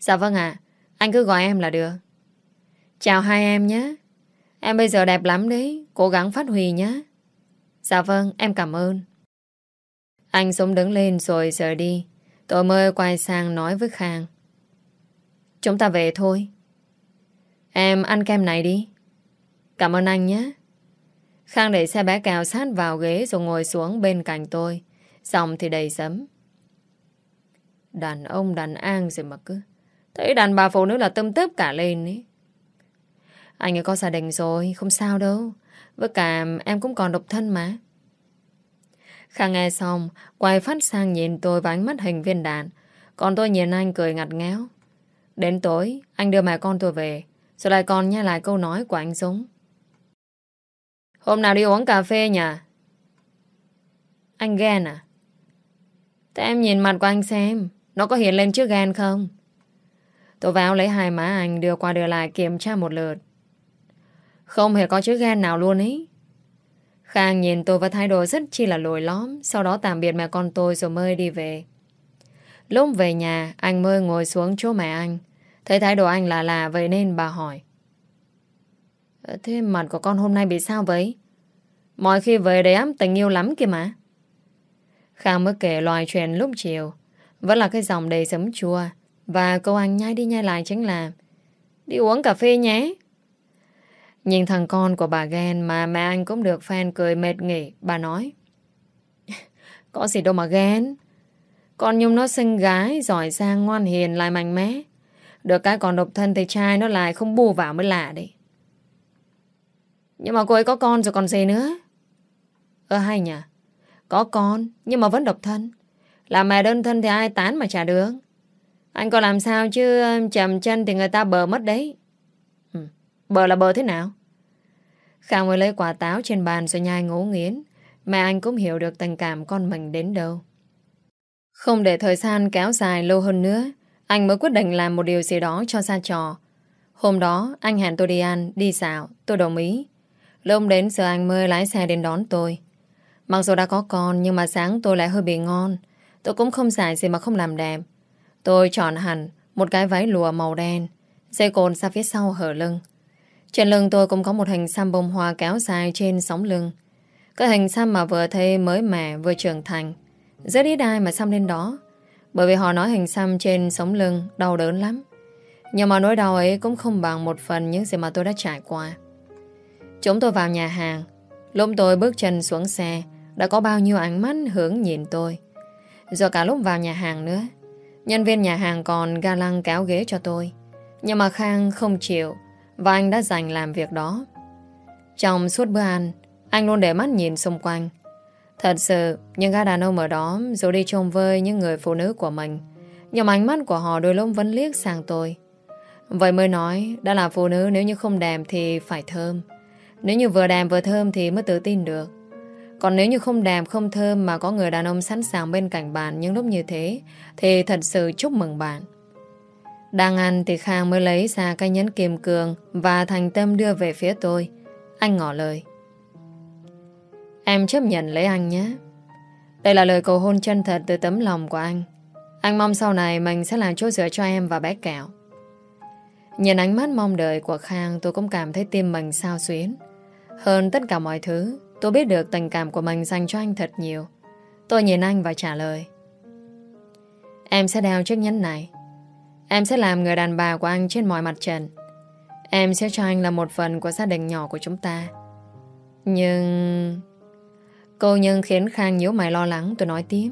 Dạ vâng ạ. Anh cứ gọi em là được. Chào hai em nhé. Em bây giờ đẹp lắm đấy. Cố gắng phát huy nhé. Dạ vâng, em cảm ơn. Anh sống đứng lên rồi rời đi. Tôi mới quay sang nói với Khang. Chúng ta về thôi. Em ăn kem này đi. Cảm ơn anh nhé. Khang đẩy xe bé cào sát vào ghế rồi ngồi xuống bên cạnh tôi. Dòng thì đầy sấm. Đàn ông đàn an rồi mà cứ. Thấy đàn bà phụ nữ là tâm tớp cả lên ấy. Anh ấy có gia đình rồi, không sao đâu. Với cả em cũng còn độc thân mà. Khang nghe xong, quay phát sang nhìn tôi và ánh mắt hình viên đạn. Còn tôi nhìn anh cười ngặt nghéo. Đến tối, anh đưa mẹ con tôi về. Rồi lại còn nghe lại câu nói của anh Dũng. Hôm nào đi uống cà phê nhỉ? Anh ghen à? Thế em nhìn mặt của anh xem, nó có hiện lên trước ghen không? Tôi vào lấy hai má anh đưa qua đưa lại kiểm tra một lượt. Không hề có chữ ghen nào luôn ấy. Khang nhìn tôi với thái độ rất chi là lồi lõm, sau đó tạm biệt mẹ con tôi rồi mới đi về. Lúc về nhà, anh mới ngồi xuống chỗ mẹ anh. Thấy thái độ anh là lạ vậy nên bà hỏi. Ờ, thế mặt của con hôm nay bị sao vậy? Mọi khi về đầy ấm tình yêu lắm kìa mà. Khang mới kể loài chuyện lúc chiều. Vẫn là cái dòng đầy sấm chua. Và câu anh nhai đi nhai lại chính là Đi uống cà phê nhé. Nhìn thằng con của bà ghen mà mẹ anh cũng được fan cười mệt nghỉ. Bà nói [LAUGHS] Có gì đâu mà ghen. Con Nhung nó xinh gái, giỏi giang, ngoan hiền, lại mạnh mẽ. Được cái còn độc thân thì trai nó lại không bù vào mới lạ đấy. Nhưng mà cô ấy có con rồi còn gì nữa. Ơ hay nhỉ? Có con, nhưng mà vẫn độc thân. Là mẹ đơn thân thì ai tán mà trả được. Anh có làm sao chứ chầm chân thì người ta bờ mất đấy. Bờ là bờ thế nào? Khang mới lấy quả táo trên bàn rồi nhai ngấu nghiến. Mẹ anh cũng hiểu được tình cảm con mình đến đâu. Không để thời gian kéo dài lâu hơn nữa, anh mới quyết định làm một điều gì đó cho xa trò. Hôm đó, anh hẹn tôi đi ăn, đi xạo, tôi đồng ý. Lúc đến giờ anh mới lái xe đến đón tôi. Mặc dù đã có con, nhưng mà sáng tôi lại hơi bị ngon. Tôi cũng không xài gì mà không làm đẹp. Tôi chọn hẳn một cái váy lùa màu đen, dây cồn ra phía sau hở lưng. Trên lưng tôi cũng có một hình xăm bông hoa kéo dài trên sóng lưng. Cái hình xăm mà vừa thấy mới mẻ vừa trưởng thành. Rất ít ai mà xăm lên đó. Bởi vì họ nói hình xăm trên sống lưng đau đớn lắm. Nhưng mà nỗi đau ấy cũng không bằng một phần những gì mà tôi đã trải qua. Chúng tôi vào nhà hàng. Lúc tôi bước chân xuống xe, đã có bao nhiêu ánh mắt hướng nhìn tôi. Rồi cả lúc vào nhà hàng nữa, nhân viên nhà hàng còn ga lăng kéo ghế cho tôi. Nhưng mà Khang không chịu và anh đã dành làm việc đó. Trong suốt bữa ăn, anh luôn để mắt nhìn xung quanh. Thật sự, những gã đàn ông ở đó dù đi trông vơi những người phụ nữ của mình, nhưng ánh mắt của họ đôi lúc vẫn liếc sang tôi. Vậy mới nói, đã là phụ nữ nếu như không đẹp thì phải thơm. Nếu như vừa đẹp vừa thơm thì mới tự tin được. Còn nếu như không đẹp không thơm mà có người đàn ông sẵn sàng bên cạnh bạn những lúc như thế, thì thật sự chúc mừng bạn. Đang ăn thì Khang mới lấy ra cái nhẫn kim cường và thành tâm đưa về phía tôi. Anh ngỏ lời. Em chấp nhận lấy anh nhé. Đây là lời cầu hôn chân thật từ tấm lòng của anh. Anh mong sau này mình sẽ là chỗ dựa cho em và bé kẹo. Nhìn ánh mắt mong đợi của Khang tôi cũng cảm thấy tim mình sao xuyến. Hơn tất cả mọi thứ, tôi biết được tình cảm của mình dành cho anh thật nhiều. Tôi nhìn anh và trả lời. Em sẽ đeo chiếc nhẫn này. Em sẽ làm người đàn bà của anh trên mọi mặt trận. Em sẽ cho anh là một phần của gia đình nhỏ của chúng ta. Nhưng... Cô nhân khiến Khang nhíu mày lo lắng tôi nói tiếp.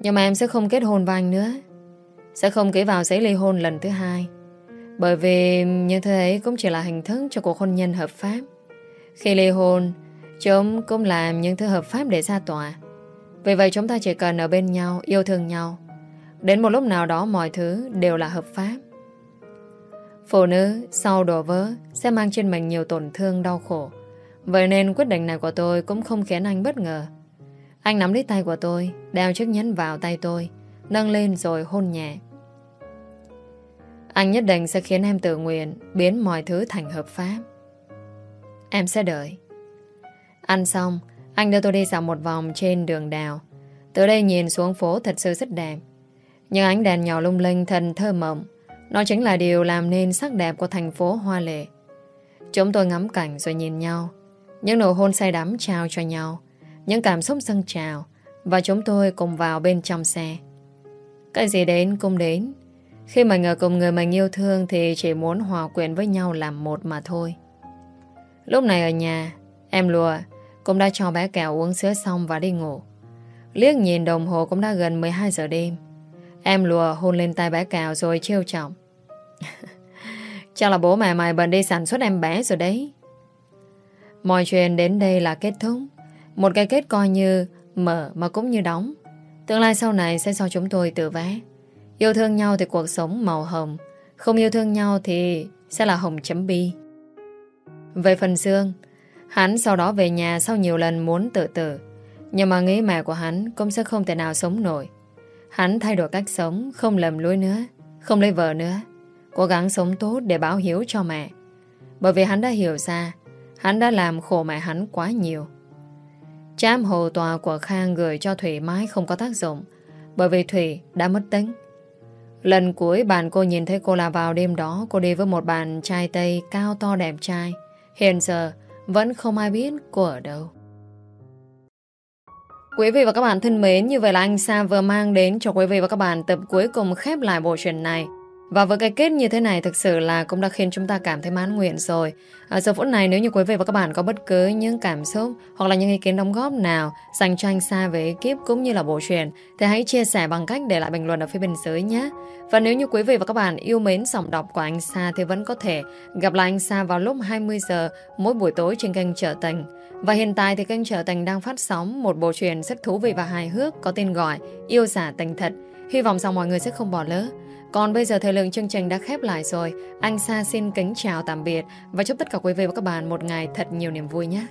Nhưng mà em sẽ không kết hôn với anh nữa. Sẽ không ký vào giấy ly hôn lần thứ hai. Bởi vì như thế ấy cũng chỉ là hình thức cho cuộc hôn nhân hợp pháp. Khi ly hôn, Chúng cũng làm những thứ hợp pháp để ra tòa. Vì vậy chúng ta chỉ cần ở bên nhau, yêu thương nhau. Đến một lúc nào đó mọi thứ đều là hợp pháp. Phụ nữ sau đổ vỡ sẽ mang trên mình nhiều tổn thương đau khổ. Vậy nên quyết định này của tôi cũng không khiến anh bất ngờ. Anh nắm lấy tay của tôi, đeo chiếc nhẫn vào tay tôi, nâng lên rồi hôn nhẹ. Anh nhất định sẽ khiến em tự nguyện biến mọi thứ thành hợp pháp. Em sẽ đợi. Ăn xong, anh đưa tôi đi dạo một vòng trên đường đào. Từ đây nhìn xuống phố thật sự rất đẹp. Nhưng ánh đèn nhỏ lung linh thần thơ mộng. Nó chính là điều làm nên sắc đẹp của thành phố Hoa Lệ. Chúng tôi ngắm cảnh rồi nhìn nhau. Những nụ hôn say đắm trao cho nhau. Những cảm xúc dâng trào. Và chúng tôi cùng vào bên trong xe. Cái gì đến cũng đến. Khi mà ngờ cùng người mình yêu thương thì chỉ muốn hòa quyện với nhau làm một mà thôi. Lúc này ở nhà, em lùa cũng đã cho bé kẹo uống sữa xong và đi ngủ. Liếc nhìn đồng hồ cũng đã gần 12 giờ đêm. Em lùa hôn lên tay bé cào rồi trêu trọng. [LAUGHS] Chắc là bố mẹ mày bận đi sản xuất em bé rồi đấy. Mọi chuyện đến đây là kết thúc. Một cái kết coi như mở mà cũng như đóng. Tương lai sau này sẽ do chúng tôi tự vẽ. Yêu thương nhau thì cuộc sống màu hồng. Không yêu thương nhau thì sẽ là hồng chấm bi. Về phần Dương, hắn sau đó về nhà sau nhiều lần muốn tự tử. Nhưng mà nghĩ mẹ của hắn cũng sẽ không thể nào sống nổi. Hắn thay đổi cách sống, không lầm lối nữa, không lấy vợ nữa. Cố gắng sống tốt để báo hiếu cho mẹ. Bởi vì hắn đã hiểu ra, hắn đã làm khổ mẹ hắn quá nhiều. Trám hồ tòa của Khang gửi cho Thủy mãi không có tác dụng, bởi vì Thủy đã mất tính. Lần cuối bạn cô nhìn thấy cô là vào đêm đó cô đi với một bạn trai Tây cao to đẹp trai. Hiện giờ vẫn không ai biết cô ở đâu. Quý vị và các bạn thân mến, như vậy là anh Sa vừa mang đến cho quý vị và các bạn tập cuối cùng khép lại bộ truyện này. Và với cái kết như thế này thực sự là cũng đã khiến chúng ta cảm thấy mãn nguyện rồi. À, giờ phút này nếu như quý vị và các bạn có bất cứ những cảm xúc hoặc là những ý kiến đóng góp nào dành cho anh Sa về ekip cũng như là bộ truyện thì hãy chia sẻ bằng cách để lại bình luận ở phía bên dưới nhé. Và nếu như quý vị và các bạn yêu mến giọng đọc của anh Sa thì vẫn có thể gặp lại anh Sa vào lúc 20 giờ mỗi buổi tối trên kênh Trở Tình. Và hiện tại thì kênh Trở Tình đang phát sóng một bộ truyện rất thú vị và hài hước có tên gọi Yêu giả tình thật. Hy vọng rằng mọi người sẽ không bỏ lỡ. Còn bây giờ thời lượng chương trình đã khép lại rồi. Anh Sa xin kính chào tạm biệt và chúc tất cả quý vị và các bạn một ngày thật nhiều niềm vui nhé.